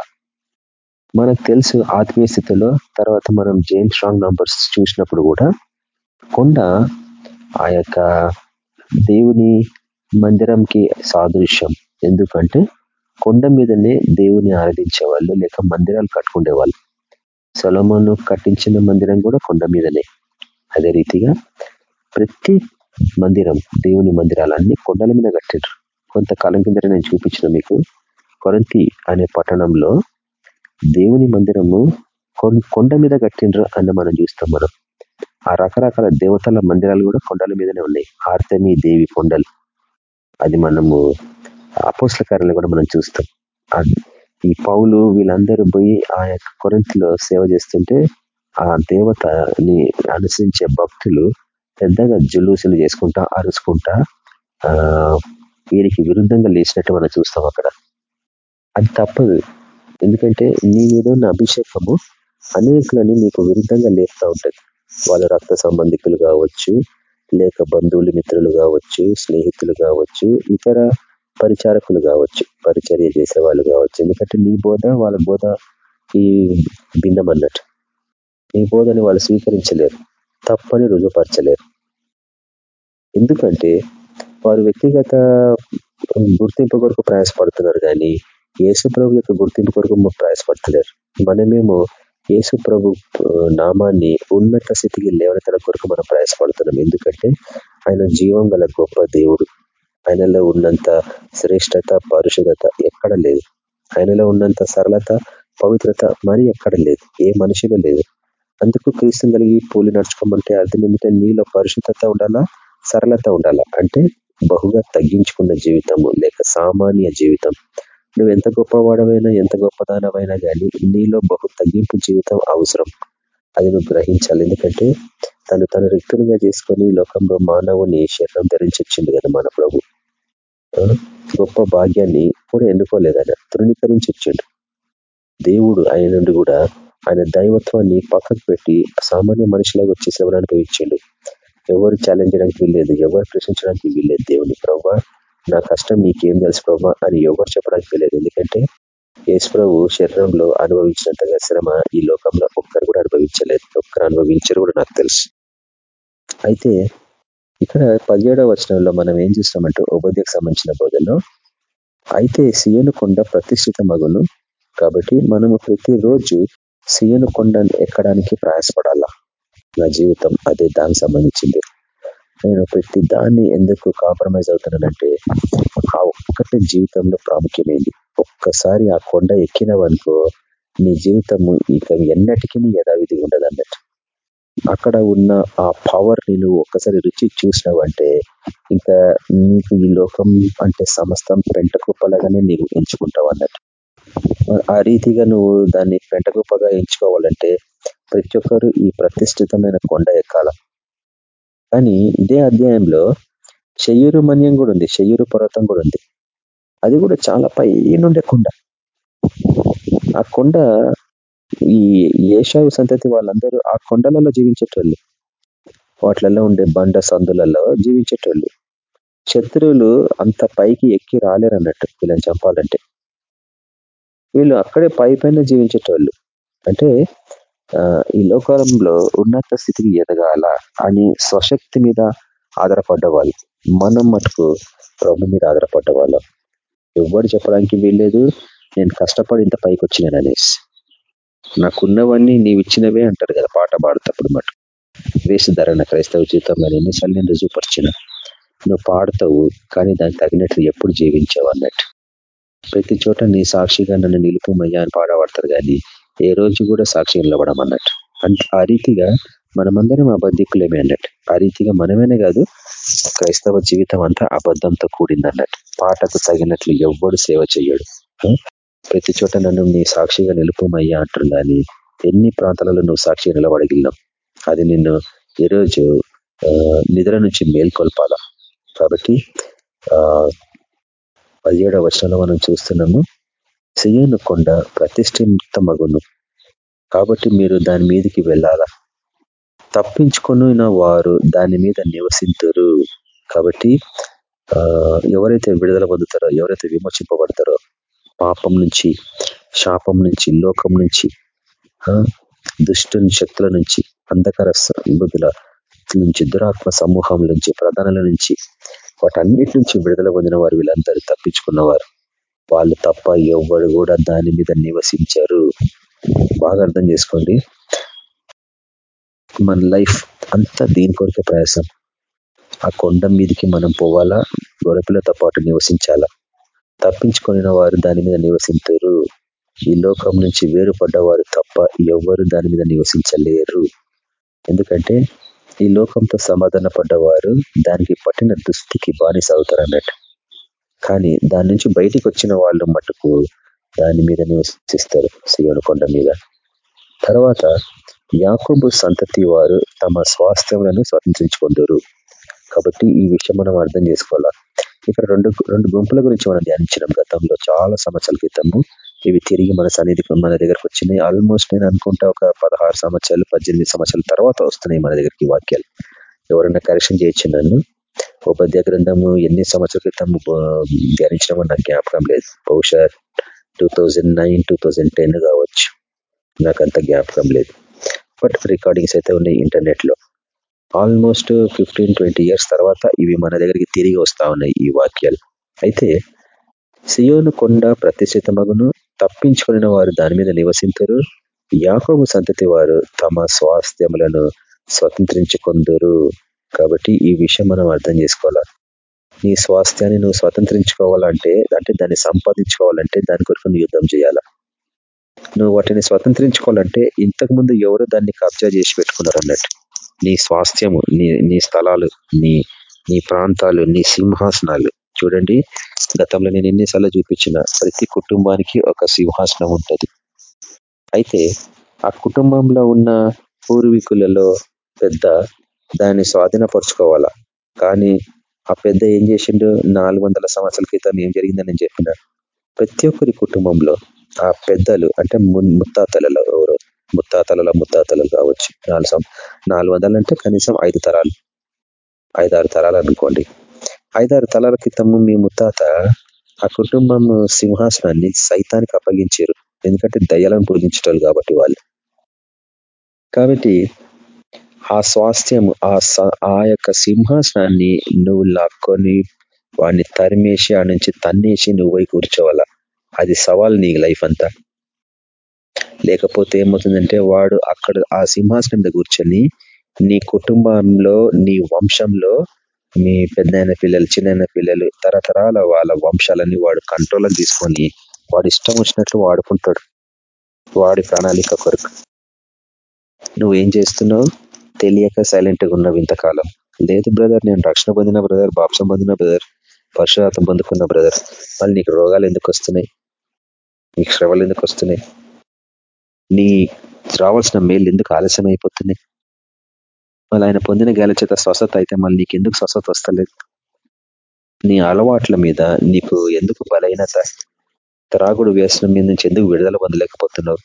C: మనకు తెలుసు ఆత్మీయ స్థితిలో తర్వాత మనం జేమ్స్ స్ట్రాంగ్ నంబర్స్ చూసినప్పుడు కూడా కొండ ఆ యొక్క దేవుని మందిరంకి సాదృశ్యం. ఎందుకంటే కొండ మీదనే దేవుని ఆరాధించే వాళ్ళు లేక మందిరాలు కట్టుకునే వాళ్ళు కట్టించిన మందిరం కూడా కొండ మీదనే. అదే రీతిగా ప్రతి మందిరం దేవుని మందిరాలన్నీ కొండల మీద కట్టారు కొంతకాలం కిందట నేను చూపించిన మీకు కొరంతి అనే పట్టణంలో దేవుని మందిరము కొండ మీద కట్టిండ్రు అని మనం చూస్తాం మనం. ఆ రకరకాల దేవతల మందిరాలు కూడా కొండల మీదనే ఉన్నాయి. ఆర్తమి దేవి కొండలు అది మనము అపోస్ల కార్యాలు కూడా మనం చూస్తాం. ఈ పౌలు వీళ్ళందరూ పోయి ఆ యొక్క కొరంతిలో సేవ చేస్తుంటే ఆ దేవతని అనుసరించే భక్తులు పెద్దగా జులూసులు చేసుకుంటా అరుచుకుంటా ఆ వీరికి విరుద్ధంగా లేచినట్టు మనం చూస్తాం అక్కడ. అది తప్పదు. ఎందుకంటే నీ మీద ఉన్న అభిషేకము అనేకులని నీకు విరుద్ధంగా లేపుతా ఉంటుంది. వాళ్ళ రక్త సంబంధికులు కావచ్చు లేక బంధువులు మిత్రులు కావచ్చు స్నేహితులు కావచ్చు ఇతర పరిచారకులు కావచ్చు పరిచర్య చేసే వాళ్ళు కావచ్చు. ఎందుకంటే నీ బోధ వాళ్ళ బోధ ఈ భిన్నం అన్నట్టు. నీ బోధని వాళ్ళు స్వీకరించలేరు తప్పని రుజుపరచలేరు ఎందుకంటే వారు వ్యక్తిగత గుర్తింపు కొరకు ప్రయాసపడుతున్నారు కానీ యేసు ప్రభు యొక్క గుర్తింపు కొరకు ప్రయాసపడుతున్నారు మనమేమో యేసు ప్రభు నామాన్ని ఉన్నత స్థితికి లేవనెత్తల కొరకు మనం ప్రయాసపడుతున్నాం. ఎందుకంటే ఆయన జీవం గల గొప్ప దేవుడు. ఆయనలో ఉన్నంత శ్రేష్టత పరిశుద్ధత ఎక్కడ లేదు. ఆయనలో ఉన్నంత సరళత పవిత్రత మరి ఎక్కడ లేదు. ఏ మనిషిలో లేదు. అందుకు క్రీస్తు కలిగి పోలి నడుచుకోమంటే అర్థం ఏంటంటే నీలో పరిశుద్ధత ఉండాలా సరళత ఉండాలా? అంటే బహుగా తగ్గించుకున్న జీవితము లేక సామాన్య జీవితం. నువ్వు ఎంత గొప్పవాడమైనా ఎంత గొప్పదానమైనా కానీ నీలో బహు తగ్గింపు జీవితం అవసరం. అది నువ్వు గ్రహించాలి. ఎందుకంటే తను తన రిక్తులుగా చేసుకొని లోకంలో మానవుని శరీరం ధరించొచ్చింది కదా మన ప్రభు. గొప్ప భాగ్యాన్ని కూడా ఎన్నుకోలేదన్న తృణీకరించి ఇచ్చిండు దేవుడు ఆయన నుండి కూడా ఆయన దైవత్వాన్ని పక్కకు పెట్టి సామాన్య మనిషిలాగా వచ్చి శ్రవణ అనుభవించిండు ఎవరు ఛాలెంజ్ చేయడానికి వీల్లేదు. ఎవరు ప్రశ్నించడానికి వీల్లేదు దేవుని ప్రభావ నా కష్టం నీకేం తెలుసు ప్రభా అని ఎవరు చెప్పడానికి వెళ్ళేది ఎందుకంటే యేసు ప్రభు శరీరంలో అనుభవించినంతగా శ్రమ ఈ లోకంలో ఒక్కరు కూడా అనుభవించలేదు. ఒక్కరు అనుభవించరు కూడా నాకు తెలుసు. అయితే ఇక్కడ పదిహేడవ వచనంలో మనం ఏం చూస్తామంటే ఉపాధ్యకు సంబంధించిన బోధనలో అయితే సియను కొండ ప్రతిష్ఠిత మగును కాబట్టి మనము ప్రతిరోజు సియను కొండను ఎక్కడానికి ప్రయాసపడాలా? నా జీవితం అదే దానికి సంబంధించింది. నేను ప్రతి దాన్ని ఎందుకు కాంప్రమైజ్ అవుతున్నానంటే ఆ ఒక్కటి జీవితంలో ప్రాముఖ్యమైంది. ఒక్కసారి ఆ కొండ ఎక్కినవనుకో నీ జీవితము ఇక ఎన్నటికీ యథావిధి ఉండదు అన్నట్టు అక్కడ ఉన్న ఆ పవర్ని నువ్వు ఒక్కసారి రుచి చూసినావంటే ఇంకా నీకు ఈ లోకం అంటే సమస్తం పెంటకుప్పలాగానే నీవు ఎంచుకుంటావు అన్నట్టు ఆ రీతిగా నువ్వు దాన్ని పెంటకుప్పగా ఎంచుకోవాలంటే ప్రతి ఒక్కరు ఈ ప్రతిష్ఠితమైన కొండ ఎక్కాల. కానీ ఇదే అధ్యాయంలో చెయ్యూరు మన్యం కూడా ఉంది చెయ్యూరు పర్వతం కూడా ఉంది. అది కూడా చాలా పైనుండే కొండ. ఆ కొండ ఈ ఏషావు సంతతి వాళ్ళందరూ ఆ కొండలలో జీవించేటోళ్ళు. వాటిలలో ఉండే బండ సందులలో జీవించేటోళ్ళు. శత్రువులు అంత పైకి ఎక్కి రాలేరు అన్నట్టు వీళ్ళని చంపాలంటే. వీళ్ళు అక్కడే పై పైన జీవించేటోళ్ళు. అంటే ఈ లోకంలో ఉన్నత స్థితికి ఎదగాల అని స్వశక్తి మీద ఆధారపడ్డవాళ్ళు. మనం మటుకు ప్రభు మీద ఆధారపడ్డవాళ్ళం. ఎవరు చెప్పడానికి వీల్లేదు. నేను కష్టపడి ఇంత పైకి వచ్చినాను అనేసి నాకున్నవన్నీ నీవు ఇచ్చినవే అంటారు కదా పాట పాడుతప్పుడు మాట వేసుధరణ క్రైస్తవ జీవితంలో ఎన్నిసార్లు నేను రుజువుపరిచిన నువ్వు పాడతావు కానీ దానికి తగినట్లు ఎప్పుడు జీవించావు అన్నట్టు. ప్రతి చోట నీ సాక్షిగా నన్ను నిలుపుమయ్యా అని పాడబడతారు కానీ ఏ రోజు కూడా సాక్షి నిలబడమన్నట్టు. అంటే ఆ రీతిగా మనమందరం అబద్ధికులేమే అన్నట్టు. ఆ రీతిగా మనమేనే కాదు క్రైస్తవ జీవితం అంతా అబద్ధంతో కూడింది అన్నట్టు పాటకు తగినట్లు ఎవ్వడు సేవ చేయడు ప్రతి చోట నన్ను నీ సాక్షిగా నిలుపుమయ్యా అంటారు కానీ ఎన్ని ప్రాంతాలలో నువ్వు సాక్షిగా నిలబడగిలినావు అది నిన్ను ఈరోజు నిద్ర నుంచి మేల్కొల్పాల. కాబట్టి పదిహేడవ వర్షంలో మనం చూస్తున్నాము సియోను కొండ ప్రతిష్ఠితమగును కాబట్టి మీరు దాని మీదకి వెళ్ళాలా? తప్పించుకున్న వారు దాని మీద నివసింతురు. కాబట్టి ఎవరైతే విడుదల పొందుతారో ఎవరైతే విమోచింపబడతారో పాపం నుంచి శాపం నుంచి లోకం నుంచి దుష్టుని శక్తుల నుంచి అంధకార బుద్ధుల నుంచి దురాత్మ సమూహం నుంచి ప్రధానుల నుంచి వాటన్నిటి నుంచి విడుదల పొందిన వారు వీళ్ళందరూ తప్పించుకున్నవారు. వాళ్ళు తప్ప ఎవ్వరు కూడా దాని మీద నివసించారు. బాగా అర్థం చేసుకోండి. మన లైఫ్ అంతా దీని కొరకే ప్రయాసం. ఆ కొండ మీదకి మనం పోవాలా? గొరపిలతో పాటు నివసించాలా? తప్పించుకొని వారు దాని మీద నివసించారు. ఈ లోకం నుంచి వేరుపడ్డవారు తప్ప ఎవ్వరు దాని మీద నివసించలేరు. ఎందుకంటే ఈ లోకంతో సమాధాన పడ్డవారు దానికి పట్టిన దుస్థితికి బానిస అవుతారు అన్నట్టు. కానీ దాని నుంచి బయటికి వచ్చిన వాళ్ళు మటుకు దాని మీద నివసిస్తారు సియోను కొండ మీద. తర్వాత యాకోబు సంతతి వారు తమ స్వాస్థ్యములను స్వతంత్రించుకుందరు కాబట్టి ఈ విషయం మనం అర్థం చేసుకోవాలా? ఇక్కడ రెండు రెండు గుంపుల గురించి మనం ధ్యానించినాం గతంలో. చాలా సంవత్సరాల క్రితము ఇవి తిరిగి మన సన్నిధి మన దగ్గరకు వచ్చినాయి. ఆల్మోస్ట్ నేను అనుకుంటా ఒక పదహారు సంవత్సరాలు పద్దెనిమిది సంవత్సరాల తర్వాత వస్తున్నాయి మన దగ్గరికి వాక్యాలు. ఎవరైనా కరెక్షన్ చేయొచ్చు నన్ను ఉపాధ్యాయ గ్రంథము ఎన్ని సంవత్సరాల క్రితం ధ్యానించడం నాకు జ్ఞాపకం లేదు బహుశా two thousand nine two thousand ten కావచ్చు నాకంత జ్ఞాపకం లేదు బట్ రికార్డింగ్స్ అయితే ఉన్నాయి ఇంటర్నెట్లో ఆల్మోస్ట్ ఫిఫ్టీన్ ట్వంటీ ఇయర్స్ తర్వాత ఇవి మన దగ్గరికి తిరిగి వస్తా ఉన్నాయి ఈ వాక్యాలు అయితే సియోను కొండ ప్రతిష్ఠితమగును తప్పించుకుని వారు దాని మీద నివసించరు యాకోబు సంతతి వారు తమ స్వాస్థ్యములను స్వతంత్రించుకుందరు కాబట్టి ఈ విషయం మనం అర్థం చేసుకోవాలా? నీ స్వాస్థ్యాన్ని నువ్వు స్వతంత్రించుకోవాలంటే అంటే దాన్ని సంపాదించుకోవాలంటే దాని కొరకు నువ్వు యుద్ధం చేయాలా? నువ్వు వాటిని స్వతంత్రించుకోవాలంటే ఇంతకు ముందు ఎవరు దాన్ని కబ్జా చేసి పెట్టుకున్నారు అన్నట్టు? నీ స్వాస్థ్యము నీ నీ స్థలాలు నీ నీ ప్రాంతాలు నీ సింహాసనాలు. చూడండి గతంలో నేను ఎన్నిసార్లు చూపించిన ప్రతి కుటుంబానికి ఒక సింహాసనం ఉంటుంది. అయితే ఆ కుటుంబంలో ఉన్న పూర్వీకులలో పెద్ద దాన్ని స్వాధీనపరుచుకోవాలా? కానీ ఆ పెద్ద ఏం చేసిండు? నాలుగు వందల సంవత్సరాల క్రితం ఏం జరిగిందని నేను చెప్పిన. ప్రతి ఒక్కరి కుటుంబంలో ఆ పెద్దలు అంటే ముత్తాతలలో ఎవరు ముత్తాతలలో ముత్తాతలు కావచ్చు. నాలుగు నాలుగు వందలు అంటే కనీసం ఐదు తరాలు. ఐదారు తరాలు అనుకోండి. ఐదారు తరాల క్రితము మీ ముత్తాత ఆ కుటుంబం సింహాసనాన్ని సైతానికి అప్పగించారు. ఎందుకంటే దయ్యాలను పూజించటోళ్ళు కాబట్టి వాళ్ళు. కాబట్టి ఆ స్వాస్థ్యం ఆ ఆ యొక్క సింహాసనాన్ని నువ్వు లాక్కొని వాడిని తరిమేసి ఆ నుంచి తన్నేసి నువ్వు పోయి కూర్చోవాలా? అది సవాల్ నీ లైఫ్ అంతా. లేకపోతే ఏమవుతుందంటే వాడు అక్కడ ఆ సింహాసనం మీద కూర్చొని నీ కుటుంబంలో నీ వంశంలో మీ పెద్ద పిల్లలు చిన్న పిల్లలు తరతరాల వాళ్ళ వంశాలని వాడు కంట్రోల్ తీసుకొని వాడు ఇష్టం వచ్చినట్లు వాడుకుంటాడు. వాడి ప్రణాళిక కొరకు. నువ్వేం చేస్తున్నావు? తెలియక సైలెంట్గా ఉన్నావు ఇంతకాలం. లేదు బ్రదర్ నేను రక్షణ పొందిన బ్రదర్ బాప్సం పొందిన బ్రదర్ పరశురాతం పొందుకున్న బ్రదర్ మళ్ళీ నీకు రోగాలు ఎందుకు వస్తున్నాయి? నీకు శ్రవలు ఎందుకు వస్తున్నాయి? నీ రావాల్సిన మేలు ఎందుకు ఆలస్యం అయిపోతున్నాయి మళ్ళీ ఆయన పొందిన గాలి చేత స్వస్థత అయితే మళ్ళీ నీకు ఎందుకు స్వస్థత వస్తలేదు? నీ అలవాట్ల మీద నీకు ఎందుకు బలహీనత? త్రాగుడు వ్యసనం మీద నుంచి ఎందుకు విడుదల పొందలేకపోతున్నావు?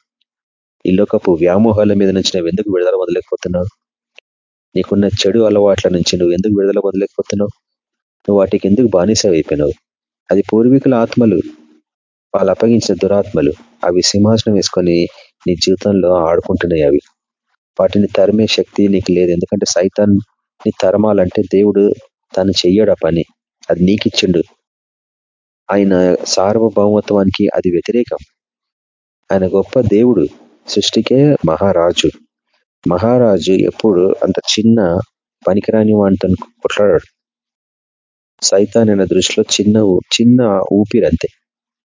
C: ఈ లోకపు వ్యామోహాల మీద నుంచి నువ్వు ఎందుకు విడుదల పొందలేకపోతున్నావు? నీకున్న చెడు అలవాట్ల నుంచి నువ్వు ఎందుకు విడుదల పొందలేకపోతున్నావు? నువ్వు వాటికి ఎందుకు బానిస అయిపోయినావు? అది పూర్వీకుల ఆత్మలు వాళ్ళు అప్పగించిన దురాత్మలు. అవి సింహాసనం వేసుకొని నీ జీవితంలో ఆడుకుంటున్నాయి అవి. వాటిని తరిమే శక్తి నీకు లేదు. ఎందుకంటే సైతాన్ని తరమాలంటే దేవుడు తను చెయ్యడు పని. అది నీకిచ్చిండు. ఆయన సార్వభౌమత్వానికి అది వ్యతిరేకం. ఆయన గొప్ప దేవుడు సృష్టికే మహారాజు. మహారాజు ఎప్పుడు అంత చిన్న పనికిరాని వాటితో కొట్లాడాడు. సైతాన్ అనే దృష్టిలో చిన్న చిన్న ఊపిరి అంతే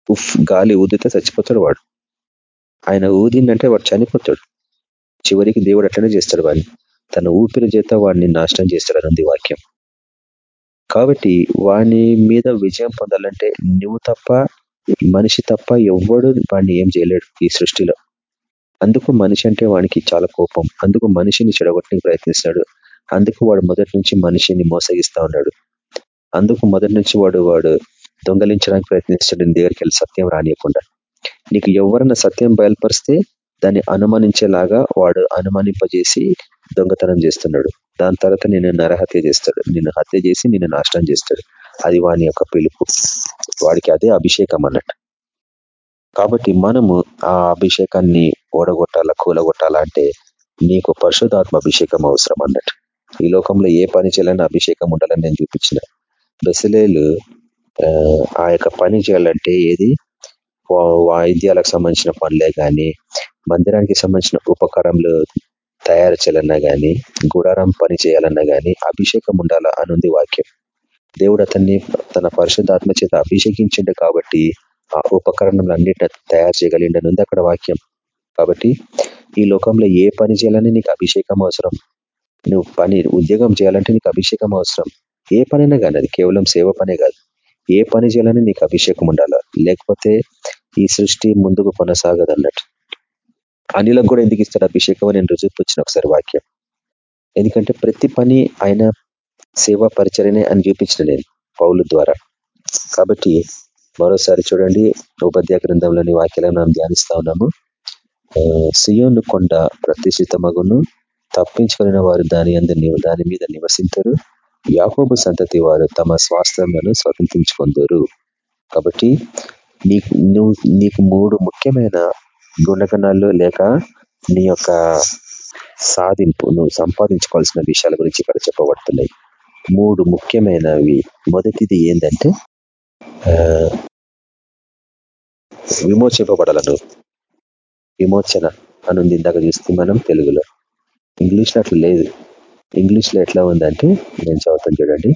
C: ఉఫ్ గాలి ఊదితే చచ్చిపోతాడు వాడు. ఆయన ఊదిందంటే వాడు చనిపోతాడు. చివరికి దేవుడు అట్లనే చేస్తాడు వాడిని. తన ఊపిరి చేత వాడిని నాశనం చేస్తాడు అన్నది వాక్యం. కాబట్టి వాని మీద విజయం పొందాలంటే నువ్వు తప్ప మనిషి తప్ప ఎవ్వడు వాడిని ఏం చేయలేడు ఈ సృష్టిలో. అందుకు మనిషి అంటే వానికి చాలా కోపం. అందుకు మనిషిని చెడగొట్టడానికి ప్రయత్నిస్తాడు. అందుకు వాడు మొదటి నుంచి మనిషిని మోసగిస్తా ఉన్నాడు. అందుకు మొదటి నుంచి వాడు వాడు దొంగలించడానికి ప్రయత్నిస్తాడు. దగ్గరికి వెళ్ళి సత్యం రానియకుండా. నీకు ఎవరన్నా సత్యం బయలుపరిస్తే దాన్ని అనుమానించేలాగా వాడు అనుమానింపజేసి దొంగతనం చేస్తున్నాడు. దాని తర్వాత నేను నరహత్య చేస్తాడు. నిన్ను హత్య చేసి నిన్ను నాశనం చేస్తాడు. అది వాని యొక్క పిలుపు. వాడికి అదే అభిషేకం అన్నట్టు. కాబట్టి మనము ఆ అభిషేకాన్ని ఓడగొట్టాలా కూలగొట్టాలా అంటే నీకు పరిశుధాత్మ అభిషేకం అవసరం అన్నట్టు. ఈ లోకంలో ఏ పని చేయాలని అభిషేకం ఉండాలని నేను చూపించిన. బెసలేలు ఆ యొక్క పని చేయాలంటే ఏది? వాయిద్యాలకు సంబంధించిన పనులే కానీ మందిరానికి సంబంధించిన ఉపకరణలు తయారు చేయాలన్నా కానీ గుడారం పని చేయాలన్నా కానీ అభిషేకం ఉండాలా అనుంది వాక్యం. దేవుడు అతన్ని తన పరిశుద్ధాత్మ చేత అభిషేకించిండు కాబట్టి ఆ ఉపకరణలు తయారు తయారు చేయగలిగిండనుంది అక్కడ వాక్యం. కాబట్టి ఈ లోకంలో ఏ పని చేయాలని నీకు అభిషేకం అవసరం. నువ్వు పని ఉద్యోగం చేయాలంటే నీకు అభిషేకం అవసరం. ఏ పనైనా కానీ అది కేవలం సేవ పనే కాదు. ఏ పని చేయాలని నీకు అభిషేకం ఉండాలా. లేకపోతే ఈ సృష్టి ముందుకు కొనసాగదు అన్నట్టు. అనిలకు కూడా ఎందుకు ఇస్తాడు అభిషేకం నేను రుజువుకొచ్చిన ఒకసారి వాక్యం. ఎందుకంటే ప్రతి పని ఆయన సేవా పరిచయనే అని చూపించిన నేను పౌలు ద్వారా. కాబట్టి మరోసారి చూడండి ఉపాధ్యాయ గ్రంథంలోని వాక్యాలను మనం ధ్యానిస్తా ఉన్నాము. సియోను కొండ ప్రతిష్ఠితమగును తప్పించుకున్న వారు దాని అందు దాని మీద నివసించరు యాకోబు సంతతి వారు తమ స్వాస్థ్యములను స్వతంత్రించుకుందరు. కాబట్టి నీకు నువ్వు నీకు మూడు ముఖ్యమైన గుణగణాలు లేక నీ యొక్క సాధింపు నువ్వు సంపాదించుకోవాల్సిన విషయాల గురించి ఇక్కడ చెప్పబడుతున్నాయి. మూడు ముఖ్యమైనవి. మొదటిది ఏంటంటే విమోచింపబడాల నువ్వు విమోచన ఉంది ఇందాక చూస్తే మనం తెలుగులో. ఇంగ్లీష్లో అట్లా లేదు. ఇంగ్లీష్లో ఎట్లా ఉందంటే నేను చదువుతాను చూడండి.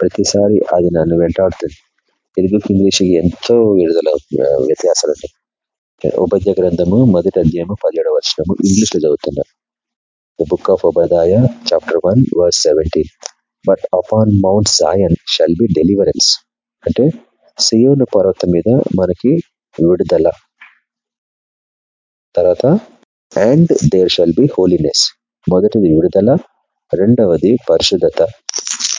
C: ప్రతిసారి అది నన్ను వెంటాడుతుంది. తెలుగుకి ఇంగ్లీష్కి ఎంతో విడుదల వ్యత్యాసాలు ఉన్నాయి. ఉపద్య గ్రంథము మొదటి అధ్యాయము పదిహేడవ వర్షము ఇంగ్లీష్లో చదువుతున్నా. The book of Obadiah chapter one verse seventeen but upon mount Zion shall be deliverance అంటే సియోను పర్వతం మీద మనకి విడుదల. తర్వాత and there shall be holiness మొదటిది విడుదల రెండవది పరిశుద్ధత.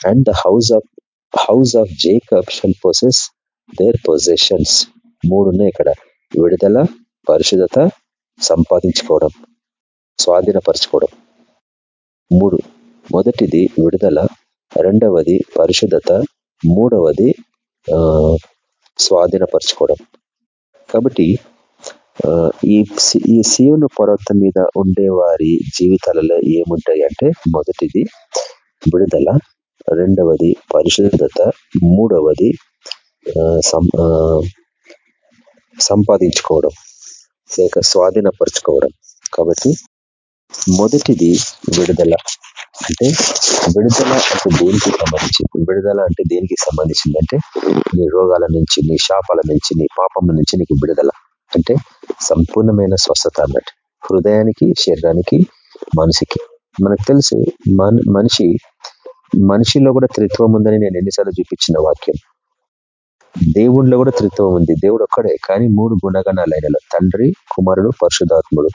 C: And the house of house of Jacob shall possess their possessions మూడున్నాయి ఇక్కడ. విడుదల పరిశుద్ధత సంపాదించుకోవడం స్వాధీనపరచుకోవడం. మూడు. మొదటిది విడుదల రెండవది పరిశుద్ధత మూడవది స్వాధీనపరచుకోవడం. కాబట్టి ఈ ఈ సియోను పర్వతం మీద ఉండే వారి జీవితాలలో ఏముంటాయి అంటే మొదటిది విడుదల రెండవది పరిశుద్ధత మూడవది సంపాదించుకోవడం లేక స్వాధీనపరచుకోవడం. కాబట్టి మొదటిది విడుదల. అంటే విడుదల అంటే దేనికి సంబంధించి విడుదల అంటే దేనికి సంబంధించిందంటే నీ రోగాల నుంచి నీ శాపాల నుంచి నీ పాపం నుంచి నీకు విడుదల. అంటే సంపూర్ణమైన స్వస్థత అన్నట్టు. హృదయానికి శరీరానికి మనసుకి మనకు తెలుసు మనిషి మనిషిలో కూడా త్రిత్వం ఉందని నేను ఎన్నిసార్లు చూపించిన వాక్యం. దేవుళ్ళలో కూడా త్రిత్వం ఉంది. దేవుడు ఒక్కడే. కానీ మూడు గుణగణాలు తండ్రి కుమారుడు పరిశుధాత్ముడు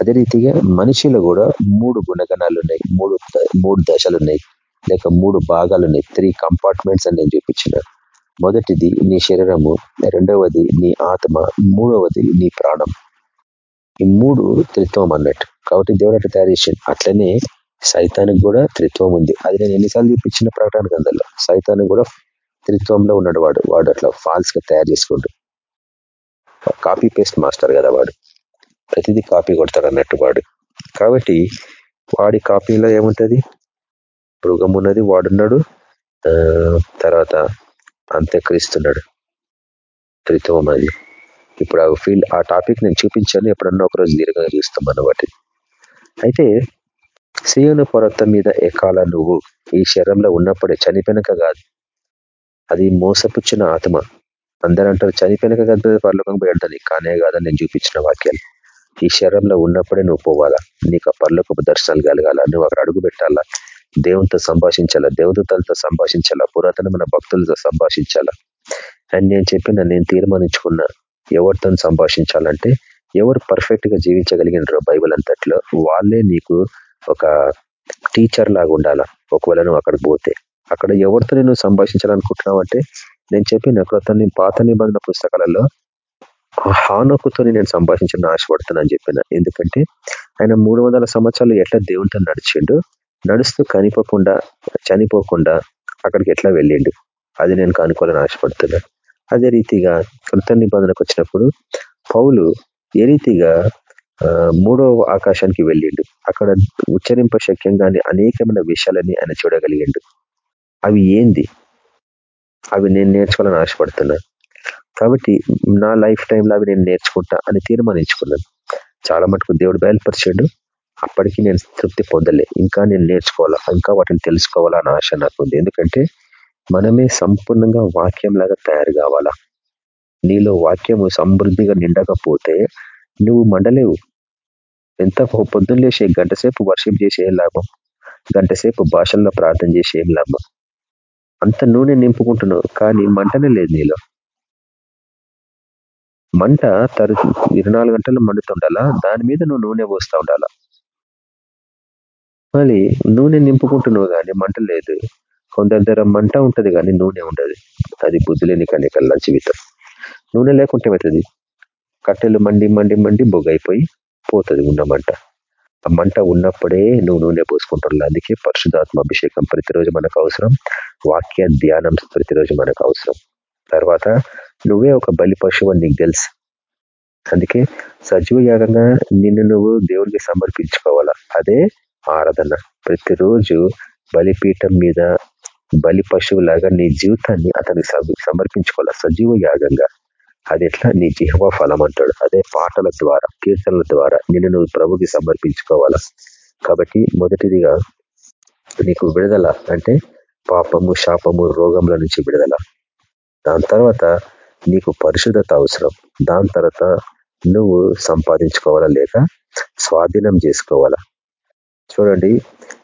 C: అదే రీతిగా మనిషిలో కూడా మూడు గుణగణాలు ఉన్నాయి మూడు మూడు దశలు ఉన్నాయి లేక మూడు భాగాలు ఉన్నాయి త్రీ కంపార్ట్మెంట్స్ అని నేను చూపించిన. మొదటిది నీ శరీరము రెండవది నీ ఆత్మ మూడవది నీ ప్రాణం. ఈ మూడు త్రిత్వం అన్నట్టు. కాబట్టి దేవుడు అట్లా తయారు చేసి అట్లనే సైతానికి కూడా త్రిత్వం ఉంది. అది నేను ఎన్నిసార్లు చూపించిన ప్రకటన గ్రంథంలో. సైతానికి కూడా త్రిత్వంలో ఉన్నాడు వాడు. వాడు అట్లా ఫాల్స్గా తయారు చేసుకుంటూ కాపీ పేస్ట్ మాస్టర్ కదా వాడు. ప్రతిదీ కాపీ కొడతాడు అన్నట్టు వాడు. కాబట్టి వాడి కాపీలో ఏముంటది? మృగం ఉన్నది వాడున్నాడు. తర్వాత అంత్యక్రీస్తున్నాడు త్రిత్వం అది ఇప్పుడు ఆ ఫీల్ ఆ టాపిక్ నేను చూపించాను. ఎప్పుడన్నా ఒకరోజు దీర్ఘంగా చూస్తాం అన్న వాటి అయితే సీయోను పర్వతం మీద ఎక్కాల నువ్వు? ఈ శరీరంలో ఉన్నప్పుడే చనిపోయినక కాదు. అది మోసపుచ్చిన ఆత్మ. అందరూ అంటారు చనిపోయినక కదా పర్లోకం పోయాడుతుంది కానే కాదని నేను చూపించిన వాక్యాలు. ఈ శరీరంలో ఉన్నప్పుడే నువ్వు పోవాలా? నీకు ఆ పర్లోకపు దర్శనాలు కలగాల? నువ్వు అక్కడ అడుగు పెట్టాలా? దేవునితో సంభాషించాలా? దేవదూతలతో సంభాషించాలా? పురాతనమైన భక్తులతో సంభాషించాలా? అని నేను చెప్పిన నేను తీర్మానించుకున్నా. ఎవరితో సంభాషించాలంటే ఎవరు పర్ఫెక్ట్గా జీవించగలిగినారో బైబుల్ అంతట్లో వాళ్ళే నీకు ఒక టీచర్ లాగా ఉండాలా? ఒకవేళ నువ్వు అక్కడికి పోతే. అక్కడ ఎవరితో నువ్వు సంభాషించాలనుకుంటున్నావు అంటే నేను చెప్పిన క్రొత్త పాత నిబంధన పుస్తకాలలో హానొక్కుతో నేను సంభాషించిన ఆశపడుతున్నాను చెప్పిన. ఎందుకంటే ఆయన మూడు సంవత్సరాలు ఎట్లా దేవునితో నడిచిండు నడుస్తూ కనిపోకుండా చనిపోకుండా అక్కడికి ఎట్లా వెళ్ళిండు అది నేను కనుక్కోవాలని ఆశపడుతున్నాను అదే రీతిగా కృత నిబంధనకు వచ్చినప్పుడు పౌలు ఏ రీతిగా మూడవ ఆకాశానికి వెళ్ళిండు. అక్కడ ఉచ్చరింప శక్యంగానే అనేకమైన విషయాలని ఆయన చూడగలిగిండు. అవి ఏంది? అవి నేను నేర్చుకోవాలని ఆశపడుతున్నా. కాబట్టి నా లైఫ్ టైంలో అవి నేను నేర్చుకుంటా అని తీర్మానించుకున్నాను. చాలా మటుకు దేవుడు బయలుపరిచాడు. అప్పటికి నేను తృప్తి పొందలే. ఇంకా నేను నేర్చుకోవాలా? ఇంకా వాటిని తెలుసుకోవాలా అని ఆశ నాకు ఉంది ఎందుకంటే మనమే సంపూర్ణంగా వాక్యం లాగా తయారు కావాలా? నీలో వాక్యము సమృద్ధిగా నిండకపోతే నువ్వు మండలేవు. ఎంత పొద్దున్న లేచి గంట సేపు వర్షం చేసి ఏం లాభం? గంట సేపు భాషల్లో ప్రార్థన చేసి ఏం లాభం? అంత నూనె నింపుకుంటున్నావు. కానీ మంటనే లేదు నీలో. మంట తరు ఇరవై గంటలు మండుతుండాలా? దాని మీద నువ్వు నూనె పోస్తూ ఉండాలా? మళ్ళీ నూనె నింపుకుంటున్నావు కానీ మంట లేదు. కొందరి దగ్గర మంట ఉంటది కానీ నూనె ఉండదు. అది బుద్ధి లేని కనికల్లా జీవితం. నూనె లేకుంటే ఏమవుతుంది? కట్టెలు మండి మండి మండి బొగ్గైపోయి పోతుంది ఉన్న మంట. ఆ మంట ఉన్నప్పుడే నువ్వు నూనె పోసుకుంటున్నా అందుకే పరిశుధాత్మ అభిషేకం ప్రతిరోజు మనకు అవసరం. వాక్య ధ్యానం ప్రతిరోజు మనకు అవసరం. తర్వాత నువ్వే ఒక బలి పశువు అని నీకు తెలుసు. అందుకే సజీవ యాగంగా నిన్ను నువ్వు దేవునికి సమర్పించుకోవాలా? అదే ఆరాధన. ప్రతిరోజు బలిపీఠం మీద బలి పశువులాగా నీ జీవితాన్ని అతనికి సమర్పించుకోవాలా? సజీవ యాగంగా. అది ఎట్లా? నీ జిహ్వ ఫలం అంటాడు. అదే పాటల ద్వారా కీర్తనల ద్వారా నిన్ను నువ్వు ప్రభుకి సమర్పించుకోవాలా? కాబట్టి మొదటిదిగా నీకు విడుదల అంటే పాపము శాపము రోగంల నుంచి విడుదల. దాని తర్వాత నీకు పరిశుద్ధత అవసరం. దాని తర్వాత నువ్వు సంపాదించుకోవాలా లేక స్వాధీనం చేసుకోవాలా? చూడండి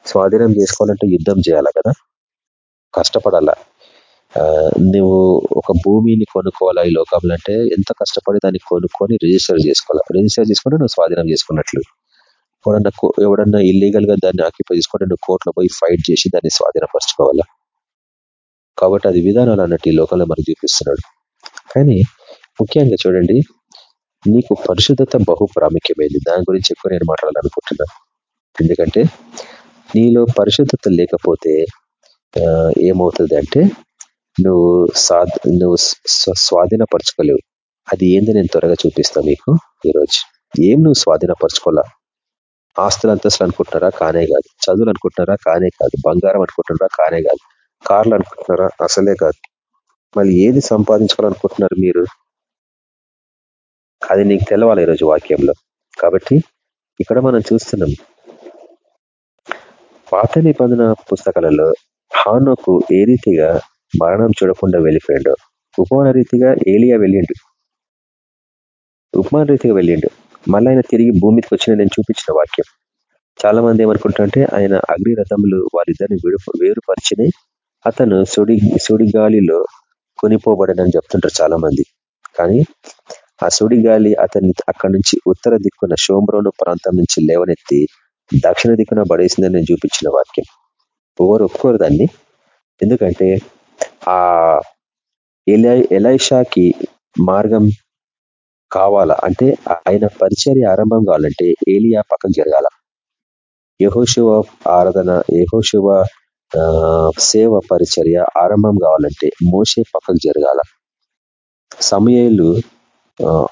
C: స్వాధీనం చేసుకోవాలంటే యుద్ధం చేయాలా కదా? కష్టపడాలా? నువ్వు ఒక భూమిని కొనుక్కోవాలా ఈ లోకంలో అంటే ఎంత కష్టపడి దాన్ని కొనుక్కొని రిజిస్టర్ చేసుకోవాలా? రిజిస్టర్ చేసుకుంటే నువ్వు స్వాధీనం చేసుకున్నట్లు. ఎవడన్నా ఎవడన్నా ఇల్లీగల్గా దాన్ని ఆక్యుపై చేసుకుంటే నువ్వు కోర్టులో పోయి ఫైట్ చేసి దాన్ని స్వాధీనపరచుకోవాలా? కాబట్టి అది విధానాలు అన్నట్టు ఈ లోకంలో మనకు చూపిస్తున్నాడు. కానీ ముఖ్యంగా చూడండి నీకు పరిశుద్ధత బహు ప్రాముఖ్యమైంది. దాని గురించి ఎక్కువ నేను మాట్లాడాలనుకుంటున్నాను. ఎందుకంటే నీలో పరిశుద్ధత లేకపోతే ఏమవుతుంది అంటే నువ్వు సా నువ్వు స్వాధీనపరచుకోలేవు. అది ఏంది నేను త్వరగా చూపిస్తా మీకు ఈరోజు. ఏం నువ్వు స్వాధీనపరచుకోవాలా? ఆస్తులు అంతస్తులు అనుకుంటున్నారా? కానే కాదు. చదువులు అనుకుంటున్నారా? కానే కాదు. బంగారం అనుకుంటున్నారా? కానే కాదు. కార్లు అనుకుంటున్నారా అసలే కాదు. మళ్ళీ ఏది సంపాదించుకోవాలనుకుంటున్నారు మీరు? అది నీకు తెలవాలి ఈరోజు వాక్యంలో. కాబట్టి ఇక్కడ మనం చూస్తున్నాం. పాత నిబంధన పుస్తకాలలో హానోకు ఏ రీతిగా మరణం చూడకుండా వెళ్ళిపోయాడు ఉపమాన రీతిగా ఏలియా వెళ్ళిండు. ఉపమాన రీతిగా వెళ్ళిండు. మళ్ళీ ఆయన తిరిగి భూమికి వచ్చిన నేను చూపించిన వాక్యం. చాలా మంది ఏమనుకుంటారంటే ఆయన అగ్ని రథములు వారిద్దరిని వేరుపరిచినాయి అతను సుడి సుడిగాలిలో కొనిపోబడనని చెప్తుంటారు చాలా మంది కానీ ఆ సుడిగాలి అతన్ని అక్కడి నుంచి ఉత్తర దిక్కున షోమ్రోను ప్రాంతం నుంచి లేవనెత్తి దక్షిణ దిక్కున పడేసిందని నేను చూపించిన వాక్యం. ఎవరు ఒప్పుకోరు దాన్ని. ఎందుకంటే ఆ ఎలైషాకి మార్గం కావాలా? అంటే ఆయన పరిచర్య ఆరంభం కావాలంటే ఏలియా పక్కకు జరగాల. యహోశివ ఆరాధన యహోశివ సేవ పరిచర్య ఆరంభం కావాలంటే మోసే పక్కకు జరగాల. సమయలు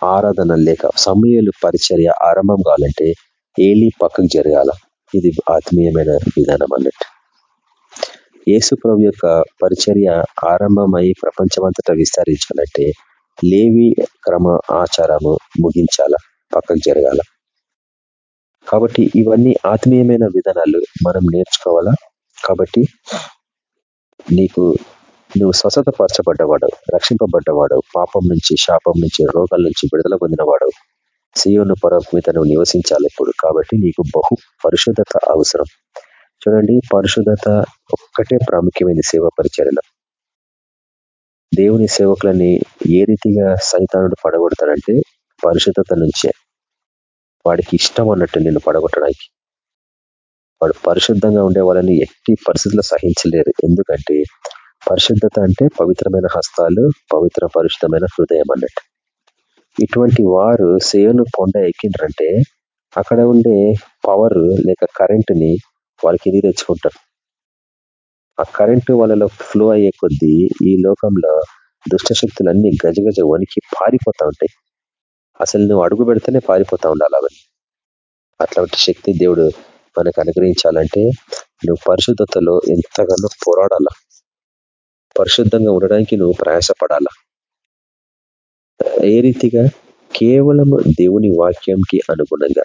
C: ఆరాధన లేక సమయలు పరిచర్య ఆరంభం కావాలంటే ఏలి పక్కకు జరగాల. ఇది ఆత్మీయమైన విధానం అన్నట్టు. యేసు ప్రభు యొక్క పరిచర్య ఆరంభమై ప్రపంచమంతటా విస్తరించాలంటే లేవి క్రమ ఆచారము ముగించాల పక్కకు జరగాల. కాబట్టి ఇవన్నీ ఆత్మీయమైన విధానాలు మనం నేర్చుకోవాలా? కాబట్టి నీకు నువ్వు స్వస్థత పరచబడ్డవాడు రక్షింపబడ్డవాడు పాపం నుంచి శాపం నుంచి రోగాల నుంచి విడుదల పొందినవాడు సీయోను పరం మీద నువ్వు నివసించాలి ఇప్పుడు. కాబట్టి నీకు బహు పరిశుద్ధత అవసరం. చూడండి పరిశుద్ధత ఒక్కటే ప్రాముఖ్యమైన సేవ పరిచర్యలో. దేవుని సేవకులని ఏ రీతిగా సైతానుడు పడగొడతాడంటే పరిశుద్ధత నుంచే. వాడికి ఇష్టం అన్నట్టు నిన్ను పడగొట్టడానికి. వాడు పరిశుద్ధంగా ఉండే వాళ్ళని ఎట్టి పరిస్థితుల్లో సహించలేరు. ఎందుకంటే పరిశుద్ధత అంటే పవిత్రమైన హస్తాలు పవిత్ర పరిశుద్ధమైన హృదయం అన్నట్టు. ఇటువంటి వారు సేవను పొంద ఎక్కిండ్రంటే అక్కడ ఉండే పవర్ లేక కరెంటుని వాళ్ళకి ఇది తెచ్చుకుంటారు. ఆ కరెంటు వాళ్ళలో ఫ్లో అయ్యే కొద్దీ ఈ లోకంలో దుష్టశక్తులన్నీ గజగజ వణికి పారిపోతా ఉంటాయి. అసలు నువ్వు అడుగు పెడితేనే పారిపోతా ఉండాలి అవన్నీ. అట్లాంటి శక్తి దేవుడు మనకు అనుగ్రహించాలంటే నువ్వు పరిశుద్ధతలో ఎంతగానో పోరాడాలా? పరిశుద్ధంగా ఉండడానికి నువ్వు ప్రయాసపడాలా? ఏ రీతిగా? కేవలం దేవుని వాక్యంకి అనుగుణంగా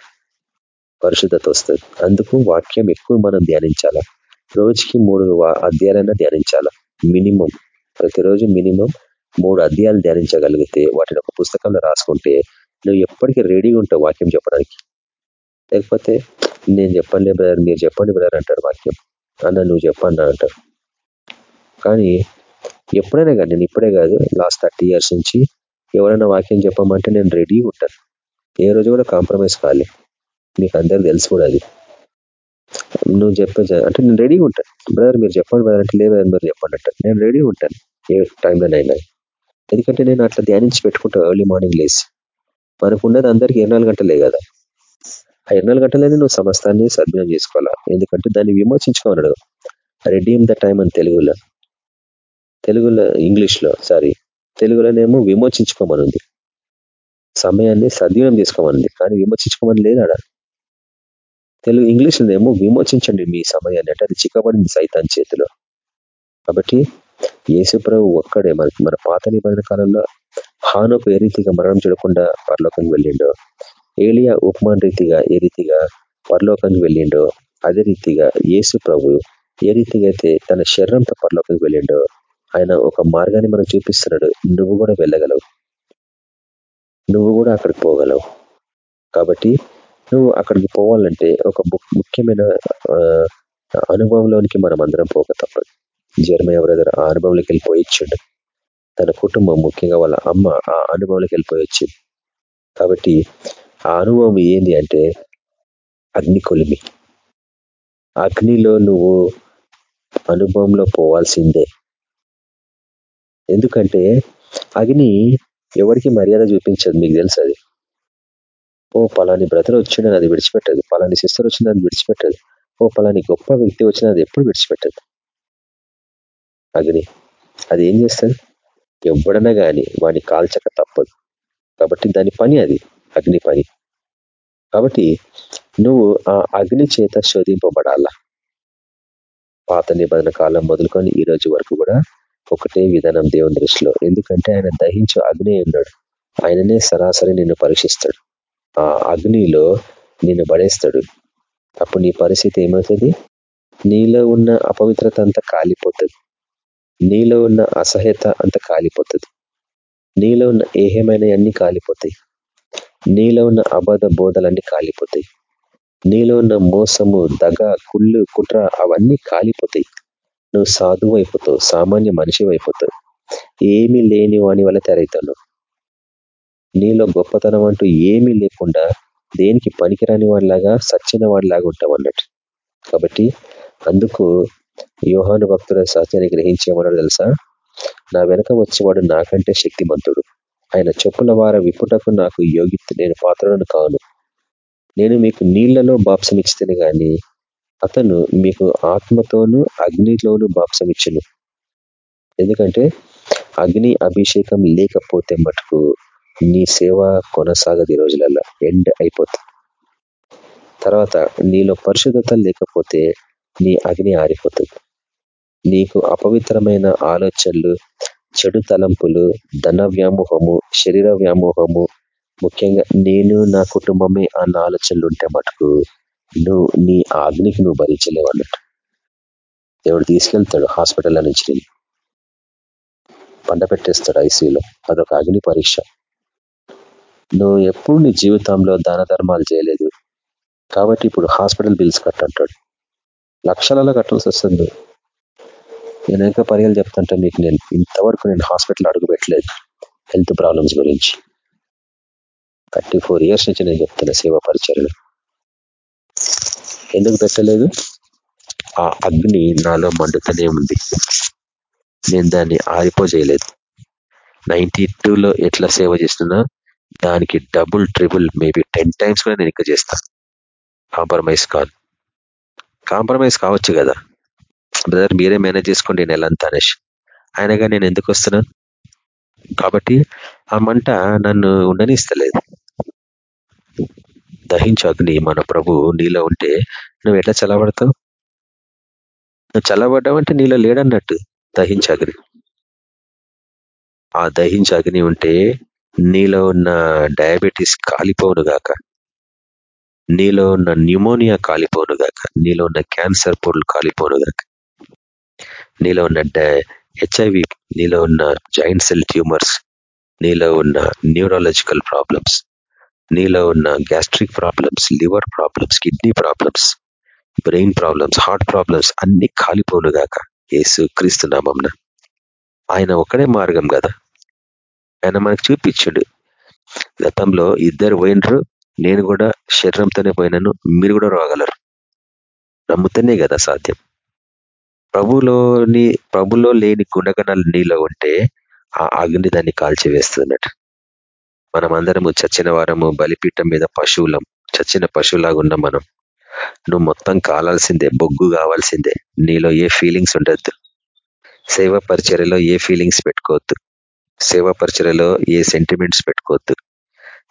C: పరిశుద్ధత వస్తుంది. అందుకు వాక్యం ఎక్కువ మనం ధ్యానించాలా? రోజుకి మూడు అధ్యాయాలైనా ధ్యానించాలా? మినిమం. ప్రతిరోజు మినిమం మూడు అధ్యాయాలు ధ్యానించగలిగితే వాటిని ఒక పుస్తకంలో రాసుకుంటే నువ్వు ఎప్పటికీ రెడీగా ఉంటావు వాక్యం చెప్పడానికి. లేకపోతే నేను చెప్పండి బ్రదర్ మీరు చెప్పండి బ్రదర్ అంటారు వాక్యం అన్న నువ్వు చెప్పన్నా అంటారు. కానీ ఎప్పుడైనా కానీ నేను ఇప్పుడే కాదు లాస్ట్ థర్టీ ఇయర్స్ నుంచి ఎవరైనా వాక్యం చెప్పమంటే నేను రెడీగా ఉంటాను. ఏ రోజు కూడా కాంప్రమైజ్ కాలే. మీకు అందరికి తెలుసు కూడా అది. నువ్వు చెప్పే అంటే నేను రెడీ ఉంటాను. బ్రదర్ మీరు చెప్పండి బ్రదర్ అంటే లేదు మీరు చెప్పండి అంటారు. నేను రెడీగా ఉంటాను ఏ టైంలోనైనా ఎందుకంటే నేను అట్లా ధ్యానించి పెట్టుకుంటా ఎర్లీ మార్నింగ్ లేసి. మనకు ఉన్నది అందరికి ఇరవై నాలుగు గంటలే కదా. ఆ ఇరవై గంటలనే నువ్వు సమస్తాన్ని సద్వినియోగం చేసుకోవాలా? ఎందుకంటే దాన్ని విమోచించుకోమన్నాడు. రెడీమ్ ద టైం అని తెలుగులో. తెలుగులో ఇంగ్లీష్లో సారీ తెలుగులోనేమో విమోచించుకోమనుంది. సమయాన్ని సద్వినియోగం చేసుకోమనుంది. కానీ విమోచించుకోమని లేదు అడ తెలుగు ఇంగ్లీష్లోనేమో విమోచించండి మీ సమయాన్ని. అంటే అది చిక్కబడింది సైతాన్ చేతిలో. కాబట్టి యేసుప్రభు ఒక్కడే మనకి మన పాత నిబంధన కాలంలో హానుకు ఏ రీతిగా మరణం చూడకుండా పరలోకం వెళ్ళిండో ఏలియా ఉపమాన్ రీతిగా ఏ రీతిగా పరలోకానికి వెళ్ళిండో అదే రీతిగా యేసు ప్రభు ఏ రీతిగా అయితే తన శరీరంతో పరలోకానికి వెళ్ళిండో ఆయన ఒక మార్గాన్ని మనం చూపిస్తున్నాడు. నువ్వు కూడా వెళ్ళగలవు. నువ్వు కూడా అక్కడికి పోగలవు. కాబట్టి నువ్వు అక్కడికి పోవాలంటే ఒక ముఖ్యమైన అనుభవంలోనికి మనం అందరం పోక తప్పదు. జర్మయ బ్రదర్ ఆ అనుభవంలోకి వెళ్ళిపోయిచ్చిండు తన కుటుంబం ముఖ్యంగా వాళ్ళ అమ్మ ఆ అనుభవంలోకి వెళ్ళిపోయి వచ్చింది. కాబట్టి ఆ అనుభవం ఏంది అంటే అగ్ని కొలిమి. అగ్నిలో నువ్వు అనుభవంలో పోవాల్సిందే. ఎందుకంటే అగ్ని ఎవరికి మర్యాద చూపించదు మీకు తెలుసు అది. ఓ పలాని బ్రదర్ వచ్చిండని అది విడిచిపెట్టదు. పలాని సిస్టర్ వచ్చిందని అది విడిచిపెట్టదు. ఓ పలాని గొప్ప వ్యక్తి వచ్చిన అది ఎప్పుడు విడిచిపెట్టదు. అగ్ని అది ఏం చేస్తుంది? ఎవడన్నా కానీ వాడిని కాల్చక తప్పదు. కాబట్టి దాని పని అది. అగ్ని పని. కాబట్టి నువ్వు ఆ అగ్ని చేత శోధింపబడాలా? పాత నిబంధన కాలం మొదలుకొని ఈ రోజు వరకు కూడా ఒకటే విధానం దేవుని దృష్టిలో. ఎందుకంటే ఆయన దహించు అగ్ని ఉన్నాడు. ఆయననే సరాసరి నిన్ను పరీక్షిస్తాడు. ఆ అగ్నిలో నిన్ను పడేస్తాడు. అప్పుడు నీ పరిస్థితి ఏమవుతుంది? నీలో ఉన్న అపవిత్రత అంతా కాలిపోతుంది. నీలో ఉన్న అసహ్యత అంత కాలిపోతుంది. నీలో ఉన్న ఏహమైన అన్ని కాలిపోతాయి. నీలో ఉన్న అబద్ధ బోధలన్నీ కాలిపోతాయి. నీలో ఉన్న మోసము దగ కుళ్ళు కుట్ర అవన్నీ కాలిపోతాయి. నువ్వు సాధువు అయిపోతావు సామాన్య మనిషి అయిపోతావు. ఏమీ లేని వాని వల్ల తెరవుతావు నీలో గొప్పతనం అంటూ ఏమీ లేకుండా దేనికి పనికిరాని వాడిలాగా సచ్చిన వాడిలాగా ఉంటావు అన్నట్టు. కాబట్టి అందుకు యోహాను భక్తుల సత్యాన్ని గ్రహించేవాడు తెలుసా? నా వెనక వచ్చేవాడు నాకంటే శక్తిమంతుడు. ఆయన చెప్పుల వార విపుటకు నాకు యోగిత నేను పాత్రను కాను. నేను మీకు నీళ్ళలో బాప్సమిచ్చితేనే గాని అతను మీకు ఆత్మతోనూ అగ్నిలోనూ బాప్సమిచ్చును ఎందుకంటే అగ్ని అభిషేకం లేకపోతే మటుకు నీ సేవ కొనసాగదు ఈ రోజులలో ఎండ్ అయిపోతుంది తర్వాత నీలో పరిశుద్ధత లేకపోతే నీ అగ్ని ఆరిపోతుంది. నీకు అపవిత్రమైన ఆలోచనలు చెడు తలంపులు ధన వ్యామోహము శరీర వ్యామోహము. ముఖ్యంగా నేను నా కుటుంబమే అన్న ఆలోచనలు ఉంటే మటుకు నువ్వు నీ అగ్నికి నువ్వు భరించలేవు అన్నట్టు దేవుడు తీసుకెళ్తాడు హాస్పిటల్ నుంచి పండ పెట్టేస్తాడు ఐసీలో అదొక అగ్ని పరీక్ష. నువ్వు ఎప్పుడు నీ జీవితంలో దాన ధర్మాలు చేయలేదు. కాబట్టి ఇప్పుడు హాస్పిటల్ బిల్స్ కట్టంటాడు. లక్షలలో కట్టాల్సి వస్తుంది. నేను ఇంకా పర్యాలు చెప్తుంటే మీకు నేను. ఇంతవరకు నేను హాస్పిటల్ అడుగుపెట్టలేదు హెల్త్ ప్రాబ్లమ్స్ గురించి. థర్టీ ఫోర్ ఇయర్స్ నుంచి నేను చెప్తున్నా సేవా పరిచయలు ఎందుకు పెట్టలేదు? ఆ అగ్ని నాలో మండుతూనే ఉంది. నేను దాన్ని ఆరిపోజేయలేదు. నైన్టీ టూలో ఎట్లా సేవ చేస్తున్నా దానికి double triple maybe ten times కూడా నేను ఇంకా చేస్తాను కాంప్రమైజ్ కాదు. కాంప్రమైజ్ కావచ్చు కదా. బ్రదర్ మీరే మేనేజ్ చేసుకోండి నెలంతా అనేసి ఆయనగా నేను ఎందుకు వస్తున్నాను? కాబట్టి ఆ మంట నన్ను ఉండనిస్తలేదు. దహించగ్ని మన ప్రభు నీలో ఉంటే నువ్వు ఎట్లా చల్లబడతావు? నువ్వు చల్లబడ్డావంటే నీలో లేడన్నట్టు దహించగ్ని ఆ దహించగ్ని ఉంటే నీలో ఉన్న డయాబెటీస్ కాలిపోను గాక. నీలో ఉన్న న్యూమోనియా కాలిపోను గాక. నీలో ఉన్న క్యాన్సర్ పొరులు కాలిపోను గాక. నీలో ఉన్న హెచ్ఐవి నీలో ఉన్న జాయింట్ సెల్ ట్యూమర్స్ నీలో ఉన్న న్యూరాలజికల్ ప్రాబ్లమ్స్ నీలో ఉన్న gastric problems liver problems kidney problems brain problems heart problems అన్ని కాలిపోను గాక యేసు క్రీస్తు నామంన. ఆయన ఒక్కడే మార్గం కదా ఆయన మనకు చూపించుడు. గతంలో ఇద్దరు పోయినరు నేను కూడా శరీరంతోనే పోయినాను మీరు కూడా రాగలరు. నమ్ముతేనే కదా సాధ్యం. ప్రభులోని ప్రభులో లేని గుణగణాలు నీలో ఉంటే ఆ అగ్ని దాన్ని కాల్చివేస్తున్నట్టు. మనం అందరము చచ్చిన వారము బలిపీఠం మీద పశువులం చచ్చిన పశువులాగా ఉన్నాం మనం. నువ్వు మొత్తం కాలాల్సిందే బొగ్గు కావాల్సిందే. నీలో ఏ ఫీలింగ్స్ ఉండద్దు. సేవ పరిచర్యలో ఏ ఫీలింగ్స్ పెట్టుకోవద్దు. సేవ పరిచర్యలో ఏ సెంటిమెంట్స్ పెట్టుకోవద్దు.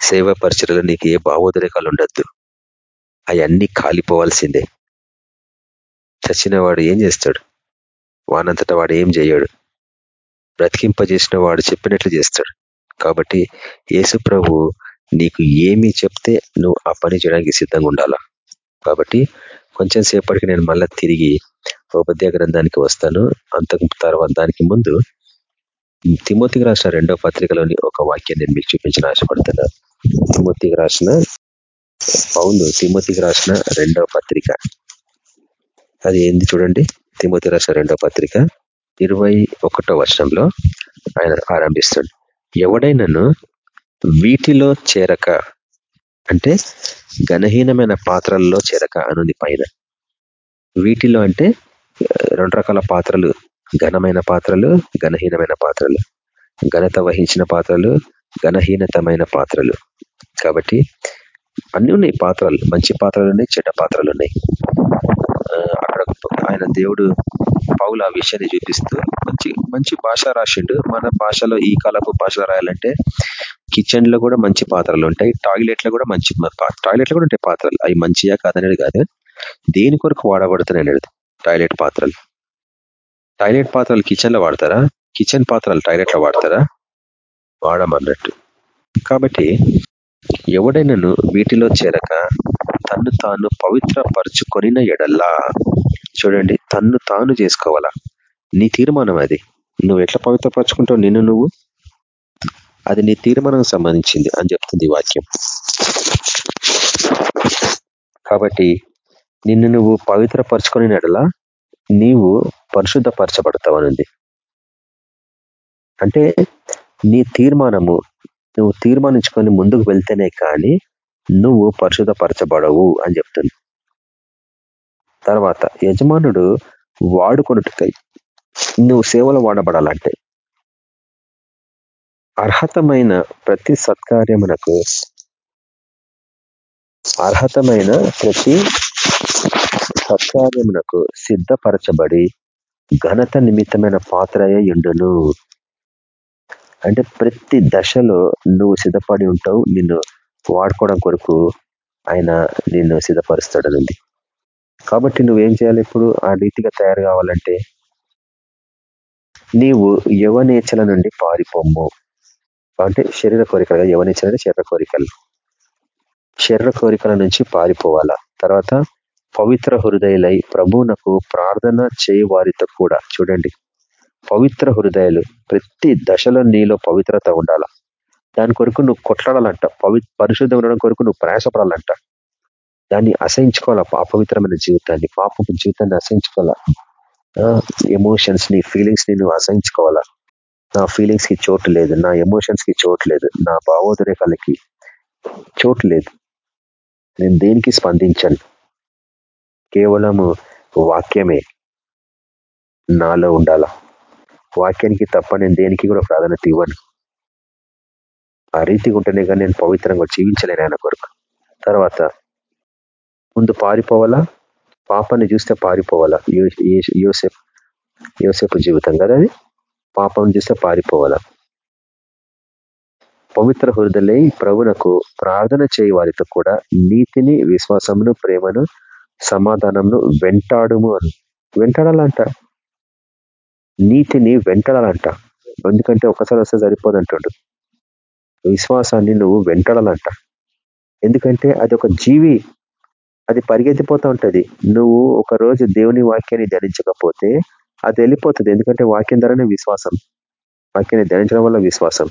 C: సేవ పరిచర్యలో నీకు ఏ భావోద్రేకాలు ఉండద్దు. అవన్నీ కాలిపోవాల్సిందే. చచ్చిన వాడు ఏం చేస్తాడు? వానంతటా వాడు ఏం చేయడు బ్రతికింపజేసిన వాడు చెప్పినట్లు చేస్తాడు కాబట్టి యేసు ప్రభు నీకు ఏమి చెప్తే నువ్వు ఆ పని చేయడానికి సిద్ధంగా ఉండాలా కాబట్టి కొంచెం సేపటికి నేను మళ్ళా తిరిగి ఉపద్య గ్రంథానికి వస్తాను. అంతకు తర్వాత దానికి ముందు తిమోతికి రాసిన రెండో పత్రికలోని ఒక వాక్యం నేను మీకు చూపించిన ఆశపడుతున్నా. తిమోతికి రాసిన పౌలు తిమోతికి రాసిన రెండో పత్రిక. అది ఏంది చూడండి. తిమోతి రాసిన రెండో పత్రిక ఇరవై ఒకటో వర్షంలో ఆయన ఆరంభిస్తాడు. ఎవడైనాను వీటిలో చేరక అంటే ఘనహీనమైన పాత్రల్లో చేరక అనుంది పైన. వీటిలో అంటే రెండు రకాల పాత్రలు. ఘనమైన పాత్రలు ఘనహీనమైన పాత్రలు. ఘనత వహించిన పాత్రలు ఘనహీనతమైన పాత్రలు. కాబట్టి అన్ని ఉన్నాయి పాత్రలు మంచి పాత్రలు ఉన్నాయి చెడ్డ పాత్రలు ఉన్నాయి. ఆయన దేవుడు పౌలు ఆ విషయాన్ని చూపిస్తూ మంచి మంచి భాష రాసిండు. మన భాషలో ఈ కాలపు భాష రాయాలంటే కిచెన్లో కూడా మంచి పాత్రలు ఉంటాయి. టాయిలెట్లో కూడా మంచి టాయిలెట్లో కూడా ఉంటాయి పాత్రలు. అవి మంచియా కాదనేది కాదు. దేని కొరకు వాడబడుతున్నాయి టాయిలెట్ పాత్రలు. టాయిలెట్ పాత్రలు కిచెన్లో వాడతారా? కిచెన్ పాత్రలు టాయిలెట్లో వాడతారా? వాడమన్నట్టు. కాబట్టి ఎవడైనాను వీటిలో చేరక తన్ను తాను పవిత్ర పరుచుకొనిన ఎడల్లా చూడండి తన్ను తాను చేసుకోవాలా? నీ తీర్మానం అది. నువ్వు ఎట్లా పవిత్రపరచుకుంటావు నిన్ను నువ్వు? అది నీ తీర్మానం సంబంధించింది అని చెప్తుంది వాక్యం. కాబట్టి నిన్ను నువ్వు పవిత్రపరచుకొని నడలా నీవు పరిశుద్ధపరచబడతావనుంది. అంటే నీ తీర్మానము నువ్వు తీర్మానించుకొని ముందుకు వెళ్తేనే కానీ నువ్వు పరిశుద్ధపరచబడవు అని చెప్తుంది. తర్వాత యజమానుడు వాడుకొనుటకై నువ్వు సేవలు వాడబడాలంటే. అర్హతమైన ప్రతి సత్కార్యమునకు అర్హతమైన ప్రతి సత్కార్యమునకు సిద్ధపరచబడి ఘనత నిమిత్తమైన పాత్రయ ఎండును అంటే ప్రతి దశలో నువ్వు సిద్ధపడి ఉంటావు నిన్ను వాడుకోవడం కొరకు ఆయన నిన్ను సిద్ధపరుస్తాడనుంది. కాబట్టి నువ్వేం చేయాలి ఇప్పుడు? ఆ రీతిగా తయారు కావాలంటే నీవు యవనేచల నుండి పారిపోము అంటే శరీర కోరికలు యవనేచల అంటే శరీర కోరికలు. శరీర కోరికల నుంచి పారిపోవాలా. తర్వాత పవిత్ర హృదయలై ప్రభువునకు ప్రార్థన చేయ వారితో కూడా చూడండి. పవిత్ర హృదయాలు ప్రతి దశలో నీలో పవిత్రత ఉండాల. దాని కొరకు నువ్వు కొట్లాడాలంట. పవి పరిశుద్ధం ఉండడం కొరకు నువ్వు ప్రయాసపడాలంట. దాన్ని అసహించుకోవాలా? అపవిత్రమైన జీవితాన్ని పాపపు జీవితాన్ని అసహించుకోవాలా? ఎమోషన్స్ని ఫీలింగ్స్ని నువ్వు అసహించుకోవాలా? నా ఫీలింగ్స్కి చోటు లేదు నా ఎమోషన్స్కి చోటు లేదు నా భావోద్రేకాలకి చోటు లేదు. నేను దేనికి స్పందించను? కేవలము వాక్యమే నాలో ఉండాల? వాక్యానికి తప్ప నేను దేనికి కూడా ప్రాధాన్యత ఇవ్వను. ఆ రీతిగా ఉంటేనే కానీ నేను పవిత్రంగా జీవించలేను ఆయన కొరకు. తర్వాత ముందు పారిపోవాలా? పాపాన్ని చూస్తే పారిపోవాలా? యోసేపు యోసేపు జీవితం కదా అది? పాపం చూస్తే పారిపోవాలా? పవిత్ర హృదయలై ప్రభునకు ప్రార్థన చేయి వారితో కూడా నీతిని విశ్వాసమును ప్రేమను సమాధానంను వెంటాడుము అని. వెంటాడాలంట. నీతిని వెంటాడాలంట. ఎందుకంటే ఒకసారి వస్తే సరిపోదంటాడు విశ్వాసాన్ని నువ్వు వెంటాడాలంట. ఎందుకంటే అది ఒక జీవి. అది పరిగెత్తిపోతూ ఉంటుంది. నువ్వు ఒక రోజు దేవుని వాక్యాన్ని ధ్యానించకపోతే అది వెళ్ళిపోతుంది. ఎందుకంటే వాక్యం ద్వారానే విశ్వాసం. వాక్యాన్ని ధ్యానించడం వల్ల విశ్వాసం.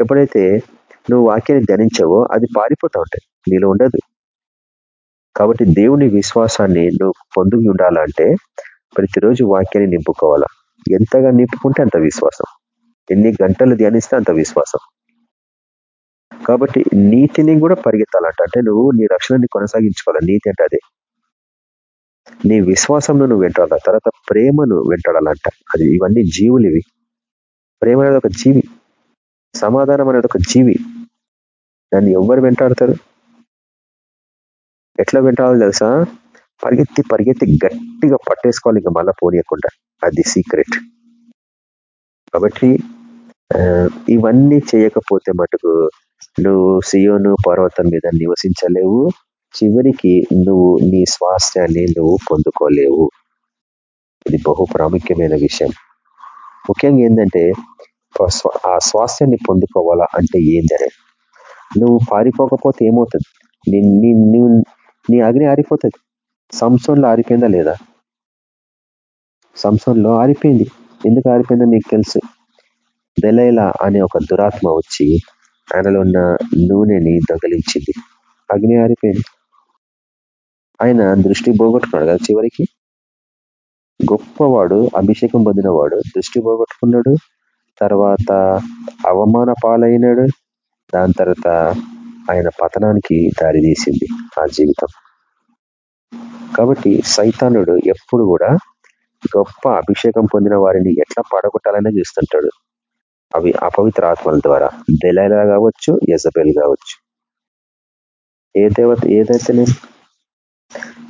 C: ఎప్పుడైతే నువ్వు వాక్యాన్ని ధ్యానించావో అది పారిపోతూ ఉంటాయి నీలో ఉండదు. కాబట్టి దేవుని విశ్వాసాన్ని నువ్వు పొందుకు ఉండాలంటే ప్రతిరోజు వాక్యాన్ని నింపుకోవాలా. ఎంతగా నింపుకుంటే అంత విశ్వాసం. ఎన్ని గంటలు ధ్యానిస్తే అంత విశ్వాసం. కాబట్టి నీతిని కూడా పరిగెత్తాలంట. అంటే నువ్వు నీ రక్షణని కొనసాగించుకోవాలి. నీతి అంటే అదే. నీ విశ్వాసంను నువ్వు వెంటాడాల. తర్వాత ప్రేమను వెంటాడాలంట. అది ఇవన్నీ జీవులు ఇవి. ప్రేమ అనేది ఒక జీవి. సమాధానం అనేది ఒక జీవి. దాన్ని ఎవరు వెంటాడతారు? ఎట్లా వెంటాడాలి తెలుసా? పరిగెత్తి పరిగెత్తి గట్టిగా పట్టేసుకోవాలి. ఇంకా మళ్ళా పోనీయకుండా. అది సీక్రెట్ కాబట్టి ఇవన్నీ చేయకపోతే మటుకు నువ్వు సియోను పర్వతం మీద నివసించలేవు. చివరికి నువ్వు నీ స్వాస్థ్యాన్ని నువ్వు పొందుకోలేవు. ఇది బహు ప్రాముఖ్యమైన విషయం. ముఖ్యంగా ఏంటంటే ఆ స్వాస్థ్యాన్ని పొందుకోవాలా అంటే ఏందనే నువ్వు పారిపోకపోతే ఏమవుతుంది? నీ నీ అగ్ని ఆరిపోతుంది. సంసోన్లో ఆరిపోయిందా లేదా? సంసోన్లో ఆరిపోయింది. ఎందుకు ఆరిపోయిందో నీకు తెలుసు. దెలైలా అనే ఒక దురాత్మ వచ్చి ఆయనలో ఉన్న నూనెని దొంగలించింది. అగ్ని ఆరిపోయింది. ఆయన దృష్టి పోగొట్టుకున్నాడు కదా చివరికి? గొప్పవాడు అభిషేకం పొందినవాడు దృష్టి పోగొట్టుకున్నాడు. తర్వాత అవమాన పాలైనాడు. దాని తర్వాత ఆయన పతనానికి దారి తీసింది ఆ జీవితం. కాబట్టి సైతానుడు ఎప్పుడు కూడా గొప్ప అభిషేకం పొందిన వారిని ఎట్లా పడగొట్టాలనే చూస్తుంటాడు. అవి అపవిత్ర ఆత్మల ద్వారా. దెలైలా కావచ్చు యజబెల్ కావచ్చు. ఏ దేవత ఏదైతే నేను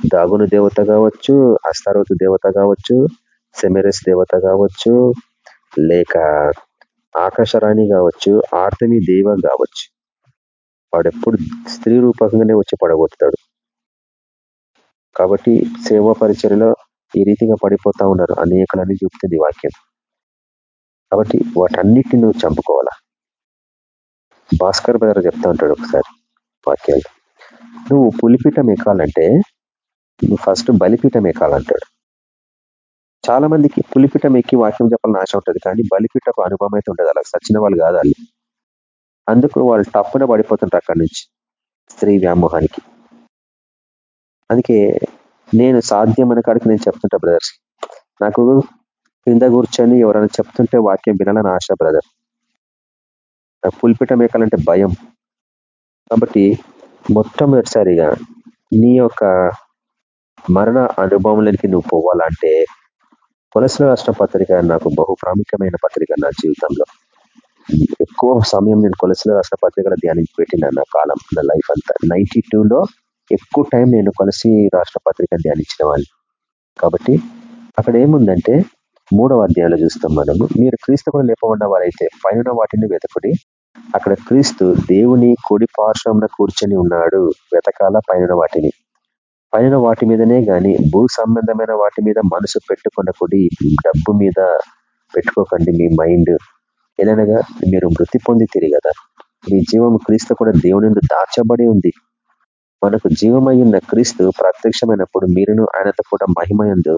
C: దాగును దేవత కావచ్చు అస్తారోతు దేవత కావచ్చు సెమెరస్ దేవత కావచ్చు లేక ఆకాశరాణి కావచ్చు ఆర్తమి దేవ కావచ్చు. వాడెప్పుడు స్త్రీ రూపకంగానే వచ్చి పడగొడతాడు. కాబట్టి సేవా పరిచయలో ఈ రీతిగా పడిపోతా ఉన్నారు అనేకలని చూపుతుంది వాక్యం. కాబట్టి వాటన్నిటిని నువ్వు చంపుకోవాలా? భాస్కర్ బ్రదర్ చెప్తా ఉంటాడు ఒకసారి వాక్యాలు. నువ్వు పులిపీఠం ఎక్కాలంటే నువ్వు ఫస్ట్ బలిపీఠం ఎక్కాలంటాడు. చాలా మందికి పులిపీఠం ఎక్కి వాక్యం చెప్పాలని ఆశ ఉంటుంది కానీ బలిపీఠపు అనుభవం అయితే ఉండదు. అలా సచిన వాళ్ళు కాదు వాళ్ళు. అందుకు వాళ్ళు తప్పున పడిపోతుంటారు అక్కడి నుంచి స్త్రీ వ్యామోహానికి. అందుకే నేను సాధ్యమైన కాడికి నేను చెప్తుంటా బ్రదర్స్. నాకు కింద కూర్చొని ఎవరైనా చెప్తుంటే వాక్యం వినాలని ఆశ బ్రదర్ నాకు పులిపిట మేకాలంటే భయం. కాబట్టి మొట్టమొదటిసారిగా నీ యొక్క మరణ అనుభవంలోనికి నువ్వు పోవాలంటే కొలసిన రాష్ట్ర పత్రిక నాకు బహు ప్రాముఖ్యమైన పత్రిక నా జీవితంలో. ఎక్కువ సమయం నేను కొలసిన రాష్ట్ర పత్రికలు ధ్యానించి పెట్టిన నా కాలం నా లైఫ్ అంతా. నైన్టీ టూలో ఎక్కువ టైం నేను కొలసి రాష్ట్ర పత్రిక ధ్యానించిన వాళ్ళు కాబట్టి అక్కడ ఏముందంటే మూడవ అధ్యాయంలో చూస్తాం మనము. మీరు క్రీస్తు కూడా లేపబడిన వారైతే పైన వాటిని వెతకుడి. అక్కడ క్రీస్తు దేవుని కుడి పార్శ్వంలో కూర్చొని ఉన్నాడు. వెతకాల పైన వాటిని. పైన వాటి మీదనే గాని భూ సంబంధమైన వాటి మీద మనసు పెట్టుకున్నకుడి డబ్బు మీద పెట్టుకోకండి మీ మైండ్. ఎలానగా మీరు మృతి పొంది కదా. మీ జీవం క్రీస్తు కూడా దేవుని దాచబడి ఉంది. మనకు జీవమై ఉన్న క్రీస్తు ప్రత్యక్షమైనప్పుడు మీరును ఆయనతో కూడా మహిమయందు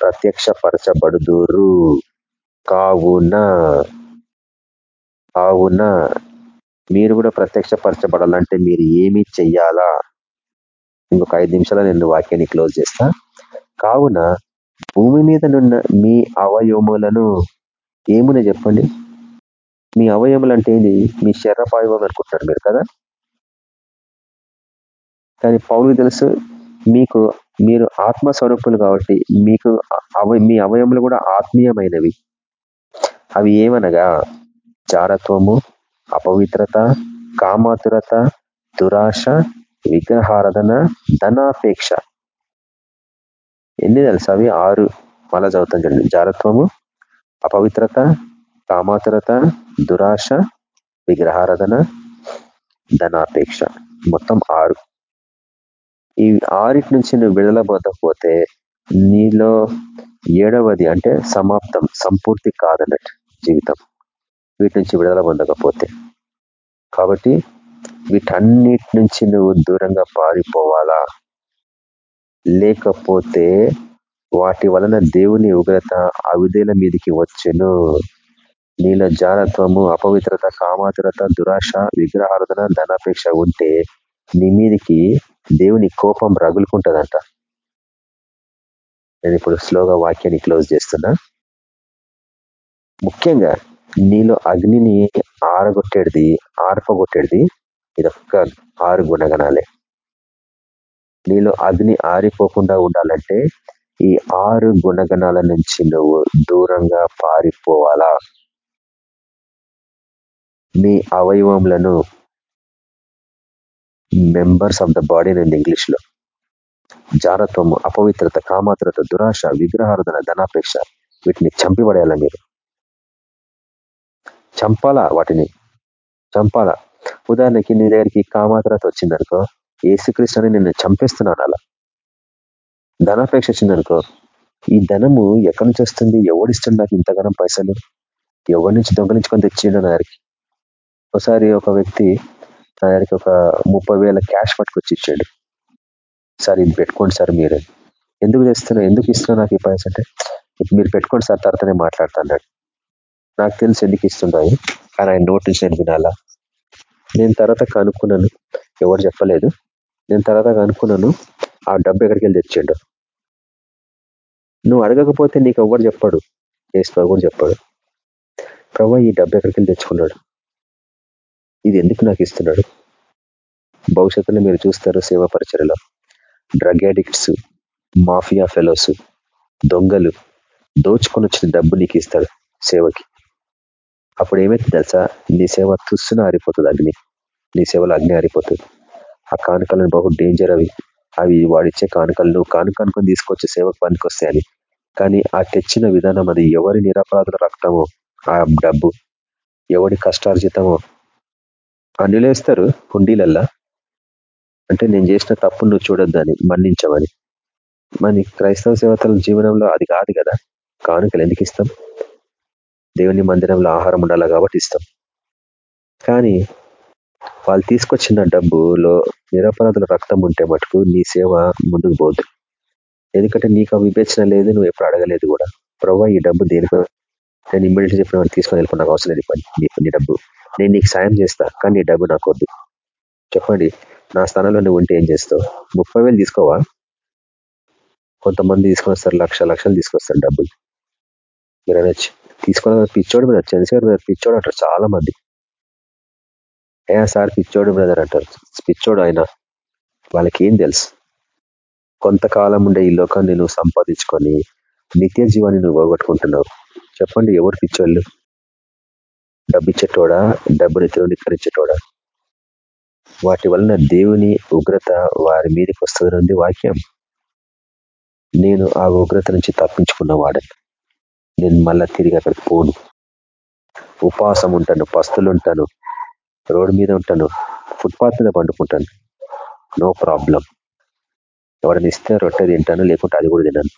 C: ప్రత్యక్షపరచబడుదురు. కావున కావున మీరు కూడా ప్రత్యక్షపరచబడాలంటే మీరు ఏమి చెయ్యాలా? ఇంకొక ఐదు నిమిషాలు నేను వాక్యాన్ని క్లోజ్ చేస్తా. కావున భూమి మీద నున్న మీ అవయవములను ఏమునే చెప్పండి? మీ అవయములు అంటే ఏంది? మీ శరీరపాయవం అనుకుంటున్నారు మీరు కదా? కానీ పౌరులు తెలుసు మీకు మీరు ఆత్మస్వరూపులు కాబట్టి మీకు మీ అవయములు కూడా ఆత్మీయమైనవి. అవి ఏమనగా? జారత్వము అపవిత్రత కామాతురత దురాశ విగ్రహారాధన ధనాపేక్ష. ఎన్ని తెలుసు అవి? ఆరు. మళ్ళా చదువుతాం చూడండి. జారత్వము అపవిత్రత కామాతురత దురాశ విగ్రహారాధన ధనాపేక్ష. మొత్తం ఆరు. ఈ ఆరిటి నుంచి నువ్వు విడుదల పొందకపోతే నీలో ఏడవది అంటే సమాప్తం సంపూర్తి కాదన్నట్టు జీవితం. వీటి నుంచి విడుదల పొందకపోతే. కాబట్టి వీటన్నిటి నుంచి నువ్వు దూరంగా పారిపోవాలా? లేకపోతే వాటి వలన దేవుని ఉగ్రత అవిధేల మీదకి వచ్చెను. నీల జారత్వము అపవిత్రత కామాతురత దురాశ విగ్రహార్థన ధనాపేక్ష ఉంటే నీ మీదికి దేవుని కోపం రగులుకుంటుందంట. నేను ఇప్పుడు స్లోగా వాక్యాన్ని క్లోజ్ చేస్తున్నా. ముఖ్యంగా నీలో అగ్నిని ఆరగొట్టేది ఆర్పగొట్టేది ఇదొక్క ఆరు గుణగణాలే. నీలో అగ్ని ఆరిపోకుండా ఉండాలంటే ఈ ఆరు గుణగణాల నుంచి నువ్వు దూరంగా పారిపోవాలా? మీ అవయవములను మెంబర్స్ ఆఫ్ ద బాడీ అనేది ఇంగ్లీష్లో. జారత్వము అపవిత్రత కామాత్రత దురాశ విగ్రహార్థన ధనాపేక్ష వీటిని చంపిపడేయాల మీరు? చంపాలా వాటిని? చంపాలా? ఉదాహరణకి నీ దగ్గరికి కామాత్రత వచ్చిందనుకో ఏసుకృష్ణని నిన్ను చంపేస్తున్నాను అలా. ధనాపేక్ష వచ్చిందనుకో ఈ ధనము ఎక్కడి నుంచి వస్తుంది? ఎవడిస్తుంది నాకు ఇంతగానం పైసలు? ఎవరి నుంచి దొంగలించుకొని తెచ్చిండు నా దగ్గరికి? ఒకసారి ఒక వ్యక్తి నా ఒక ముప్పై వేల క్యాష్ పట్టుకొచ్చి ఇచ్చాడు సార్ ఇది పెట్టుకోండి సార్ మీరు. ఎందుకు తెస్తున్నా ఎందుకు ఇస్తున్నా నాకు ఈ పైస అంటే? మీరు పెట్టుకోండి సార్ తర్వాతనే మాట్లాడుతున్నాడు నాకు తెలిసి ఎందుకు ఇస్తున్నాయి కానీ ఆయన నోట్ నుంచి నేను వినాలా? నేను తర్వాత కనుక్కున్నాను. ఎవరు చెప్పలేదు. నేను తర్వాత కనుక్కున్నాను ఆ డబ్బు ఎక్కడికి వెళ్ళి తెచ్చాడు? నువ్వు అడగకపోతే నీకు ఎవరు చెప్పాడు? ఏసు కూడా చెప్పాడు. ప్రభా ఈ డబ్బు ఎక్కడికి వెళ్ళి తెచ్చుకున్నాడు? ఇది ఎందుకు నాకు ఇస్తున్నాడు? భవిష్యత్తులో మీరు చూస్తారు సేవా పరిచయలో. డ్రగ్ అడిక్ట్స్ మాఫియా ఫెలోస్ దొంగలు దోచుకొని వచ్చిన డబ్బు నీకు ఇస్తాడు సేవకి. అప్పుడు ఏమైతే తెలుసా? నీ సేవ తుస్సున ఆరిపోతుంది అగ్ని. నీ సేవలో అగ్ని ఆరిపోతుంది. ఆ కానుకలను బహు డేంజర్ అవి. అవి వాడిచ్చే కానుకలను నువ్వు కానుక తీసుకొచ్చే సేవకు పనికొస్తాయని. కానీ ఆ తెచ్చిన విధానం అది ఎవరి నిరపరాధుల రక్తమో? ఆ డబ్బు ఎవడి కష్టార్జితమో? అన్నిలేస్తారు హుండీలల్లా అంటే నేను చేసిన తప్పు నువ్వు చూడొద్దని మన్నించమని. మరి క్రైస్తవ సేవతల జీవనంలో అది కాదు కదా. కానుకలు ఎందుకు ఇస్తాం? దేవుని మందిరంలో ఆహారం ఉండాలి కాబట్టి ఇస్తాం. కానీ వాళ్ళు తీసుకొచ్చిన డబ్బులో నిరపరాధుల రక్తం ఉంటే మటుకు నీ సేవ ముందుకు పోదు ఎందుకంటే నీకు వివేచన లేదు నువ్వు ఎప్పుడు అడగలేదు కూడా. ప్రభావ ఈ డబ్బు దేనికో నేను ఇమ్మీడియట్ చెప్పిన వాళ్ళు తీసుకొని వెళ్ళిపోయి నాకు అవసరం లేదు పని నీ డబ్బు. నేను నీకు సాయం చేస్తా కానీ నీ డబ్బు నాకు వద్దు. చెప్పండి నా స్థానంలో నువ్వు ఉంటే ఏం చేస్తావు? ముప్పై వేలు తీసుకోవా? కొంతమంది తీసుకొని వస్తారు లక్ష లక్షలు తీసుకొస్తారు డబ్బులు. మీరు అనొచ్చు. తీసుకున్న పిచ్చోడు మీద చంద్రశేఖర్ పిచ్చోడు అంటారు చాలా మంది ఏ సార్ పిచ్చోడు బ్రదర్ అంటారు. పిచ్చోడు ఆయన. వాళ్ళకి ఏం తెలుసు? కొంతకాలం ఉండే ఈ లోకాన్ని నువ్వు సంపాదించుకొని నిత్య జీవాన్ని నువ్వు పోగొట్టుకుంటున్నావు. చెప్పండి ఎవరు పిచ్చోళ్ళు? డబ్బిచ్చేటోడా డబ్బుని తిరుణీకరించేటోడా వాటి వలన దేవుని ఉగ్రత వారి మీదకి వస్తుంది వాక్యం. నేను ఆ ఉగ్రత నుంచి తప్పించుకున్న వాడని. నేను మళ్ళా తిరిగి అక్కడికి పోను. ఉపవాసం ఉంటాను పస్తులు ఉంటాను రోడ్డు మీద ఉంటాను ఫుట్పాత్ మీద పండుకుంటాను. నో ప్రాబ్లం ఎవరిని ఇస్తే రొట్టె తింటాను లేకుంటే అది కూడా తినను.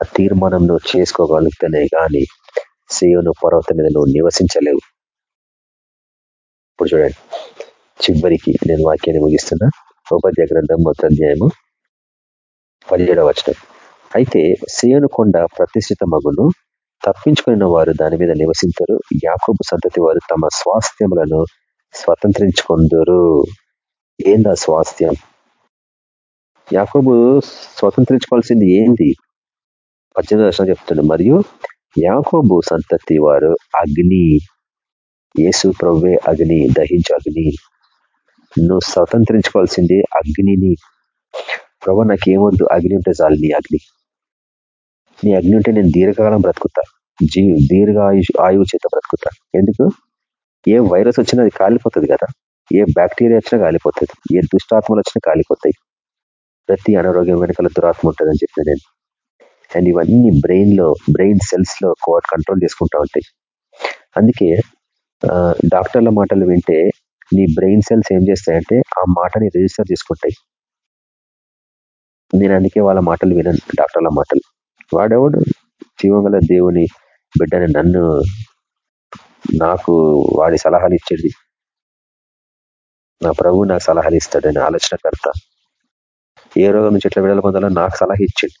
C: ఆ తీర్మానం నువ్వు చేసుకోగలుగుతానే కానీ సేవను పర్వతం మీద నువ్వు నివసించలేవు. ఇప్పుడు చూడండి. చివరికి నేను వాక్యాన్ని ముగిస్తున్నా. ఉపాధ్యాయ గ్రంథం మొత్తం అధ్యాయము పదిహేడవ వచ్చిన అయితే సేవను కొండ ప్రతిష్ఠిత మగును తప్పించుకున్న వారు దాని మీద నివసించరు యాకోబు సంతతి వారు తమ స్వాస్థ్యములను స్వతంత్రించుకుందరు. ఏందా స్వాస్థ్యం? యాకోబు స్వతంత్రించుకోవాల్సింది ఏంది? పద్దెనిమిది వర్షం చెప్తుంది మరియు యాకోబు సంతతి వారు అగ్ని యేసు ప్రవ్వే అగ్ని దహించు అగ్ని. నువ్వు స్వతంత్రించుకోవాల్సింది అగ్నిని. ప్రభు నాకేమొద్దు అగ్ని ఉంటే చాలు నీ అగ్ని. నీ అగ్ని ఉంటే నేను దీర్ఘకాలం బ్రతుకుతా. జీ దీర్ఘ ఆయుష్ ఆయువు చేత బ్రతుకుతా. ఎందుకు? ఏ వైరస్ వచ్చినా అది కాలిపోతుంది కదా. ఏ బ్యాక్టీరియా వచ్చినా కాలిపోతుంది. ఏ దుష్టాత్మలు వచ్చినా కాలిపోతాయి. ప్రతి అనారోగ్యం వెనకాల దురాత్మ ఉంటుందని చెప్పిన నేను. అండ్ ఇవన్నీ బ్రెయిన్లో బ్రెయిన్ సెల్స్లో కోట్ కంట్రోల్ చేసుకుంటా ఉంటాయి. అందుకే డాక్టర్ల మాటలు వింటే నీ బ్రెయిన్ సెల్స్ ఏం చేస్తాయంటే ఆ మాటని రిజిస్టర్ చేసుకుంటాయి. నేను అందుకే వాళ్ళ మాటలు వినను డాక్టర్ల మాటలు. వాడెవడు? జీవంగల దేవుని బిడ్డని నన్ను నాకు వాడి సలహాలు ఇచ్చేది. నా ప్రభు నాకు సలహాలు ఇస్తాడని ఆలోచనకర్త. ఏ రోగం నుంచి ఎట్లా విడుదల పొందాలో నాకు సలహా ఇచ్చాడు.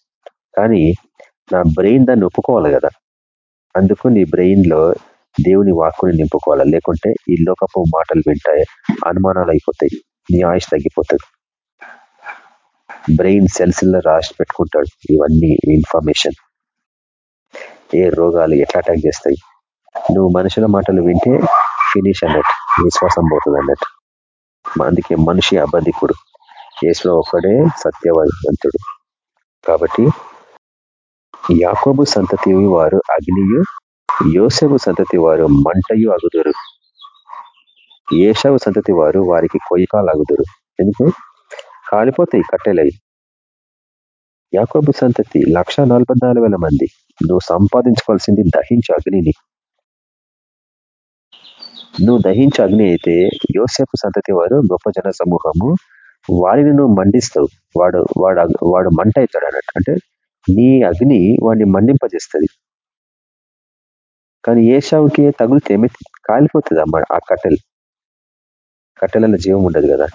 C: కానీ నా బ్రెయిన్ దాన్ని ఒప్పుకోవాలి కదా. అందుకు నీ బ్రెయిన్లో దేవుని వాక్కుని నింపుకోవాలి? లేకుంటే ఈ లోకపు మాటలు వింటాయి అనుమానాలు అయిపోతాయి. నీ ఆయుష్ తగ్గిపోతుంది. బ్రెయిన్ సెల్స్లో రాసి పెట్టుకుంటాడు ఇవన్నీ ఇన్ఫర్మేషన్. ఏ రోగాలు ఎట్లా అటాక్ చేస్తాయి? నువ్వు మనుషుల మాటలు వింటే ఫినిష్ అన్నట్టు విశ్వాసం పోతుంది అన్నట్టు. అందుకే మనిషి అబద్ధికుడు. కేసులో ఒక్కడే సత్యవంతుడు. కాబట్టి యాకోబు సంతతి వారు అగ్నియు యోసెబు సంతతి వారు మంటయు అగుదురు. ఏషావు సంతతి వారు వారికి కొయ్యకాలు అగుదురు ఎందుకు? కాలిపోతాయి కట్టెలవి యాకోబు సంతతి లక్ష మంది. నువ్వు సంపాదించుకోవాల్సింది దహించు అగ్నిని. నువ్వు దహించు అగ్ని అయితే యోసేపు సంతతి వారు గొప్ప జన సమూహము వారిని నువ్వు మండిస్తావు. వాడు వాడు వాడు మంట అవుతాడు అన్నట్టు. అంటే నీ అగ్ని వాడిని మండింపజేస్తుంది కానీ ఏషావుకి తగులితే కాలిపోతుంది అమ్మ ఆ కట్టెలు. కట్టెలలో జీవం ఉండదు కదా.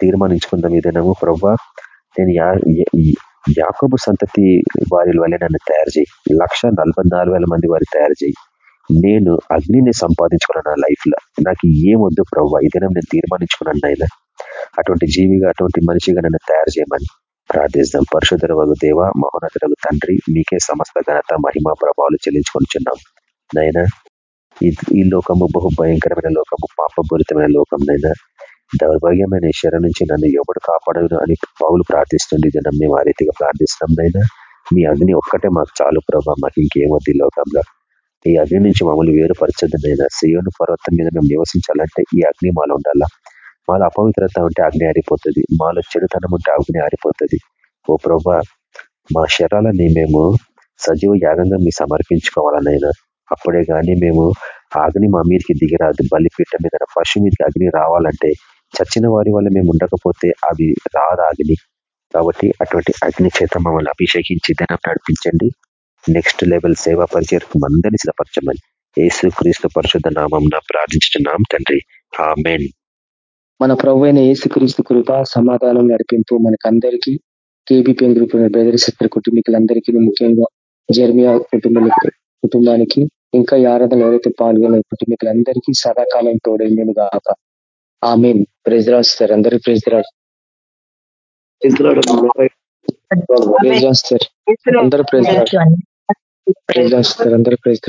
C: తీర్మానించుకుందాం ఇదేనము ప్రవ్వా నేను యాకబు సంతతి వారి వల్ల నన్ను తయారు చేయి. లక్ష మంది వారి తయారు చేయి. నేను అగ్నిని సంపాదించుకున్నాను నా లైఫ్లో నాకు ఏమొద్దు ప్రవ్వ ఇదే నేను తీర్మానించుకున్నాను నాయన. అటువంటి జీవిగా అటువంటి మనిషిగా నన్ను తయారు చేయమని. ప్రార్థిస్తాం. పరశుధర వగు దేవ మహోన్నతులకు తండ్రి మీకే సమస్త ఘనత మహిమా ప్రభావాలు చెల్లించుకొనిచున్నాం నైనా ఈ లోకము బహు భయంకరమైన లోకము పాపపూరితమైన లోకం నైనా దౌర్భాగ్యమైన ఈశ్వరం నుంచి నన్ను ఎవడు కాపాడను అని పావులు ప్రార్థిస్తుంది జనం మేము ఆ రీతిగా ప్రార్థిస్తున్నాం నైనా మీ అగ్ని ఒక్కటే మాకు చాలు ప్రభా మాకు ఇంకేమొద్ది లోకంలో. ఈ అగ్ని నుంచి మమ్మల్ని వేరుపరచదు నైనా సియోను పర్వతం మీద మేము నివసించాలంటే ఈ అగ్ని మాలో ఉండాలా? మాలో అపవిత్రత ఉంటే అగ్ని ఆరిపోతుంది. మాలో చెడుతనం ఉంటే అగ్ని ఆరిపోతుంది. ఓ ప్రభా మా శరాలని మేము సజీవ యాగంగా మీ సమర్పించుకోవాలనైనా అప్పుడే కానీ మేము అగ్ని మా మీదకి దిగిరాదు. బలిపీఠ మీద పశు మీదకి అగ్ని రావాలంటే చచ్చిన వారి వల్ల మేము ఉండకపోతే అవి రాదు అగ్ని? కాబట్టి అటువంటి అగ్ని చేత మమ్మల్ని అభిషేకించి ధనం నడిపించండి. నెక్స్ట్ లెవెల్ సేవా పరిచయకు మందని సిద్ధపరచమని యేసు క్రీస్తు పరిశుద్ధ నామం ప్రార్థించున్నాం తండ్రి. ఆమెన్.
D: మన ప్రభు అయిన క్రీస్తు కృప సమాధానం నడిపింపు మనకందరికీ కేబీపీఎం గ్రూప్ బెదరిసత్ర కుటుంబీకులందరికీ ముఖ్యంగా జర్మియా కుటుంబానికి కుటుంబానికి ఇంకా ఈ ఆరాధన ఎవరైతే పాల్గొనే కుటుంబీకులందరికీ సదాకాలం తోడైందని గాక. ఆమెన్. ప్రెజ్ రాస్తారు అందరూ ప్రెజ్ రాస్తారు అందరూ ప్రెజ్ రాస్తారు అందరూ ప్రెజ్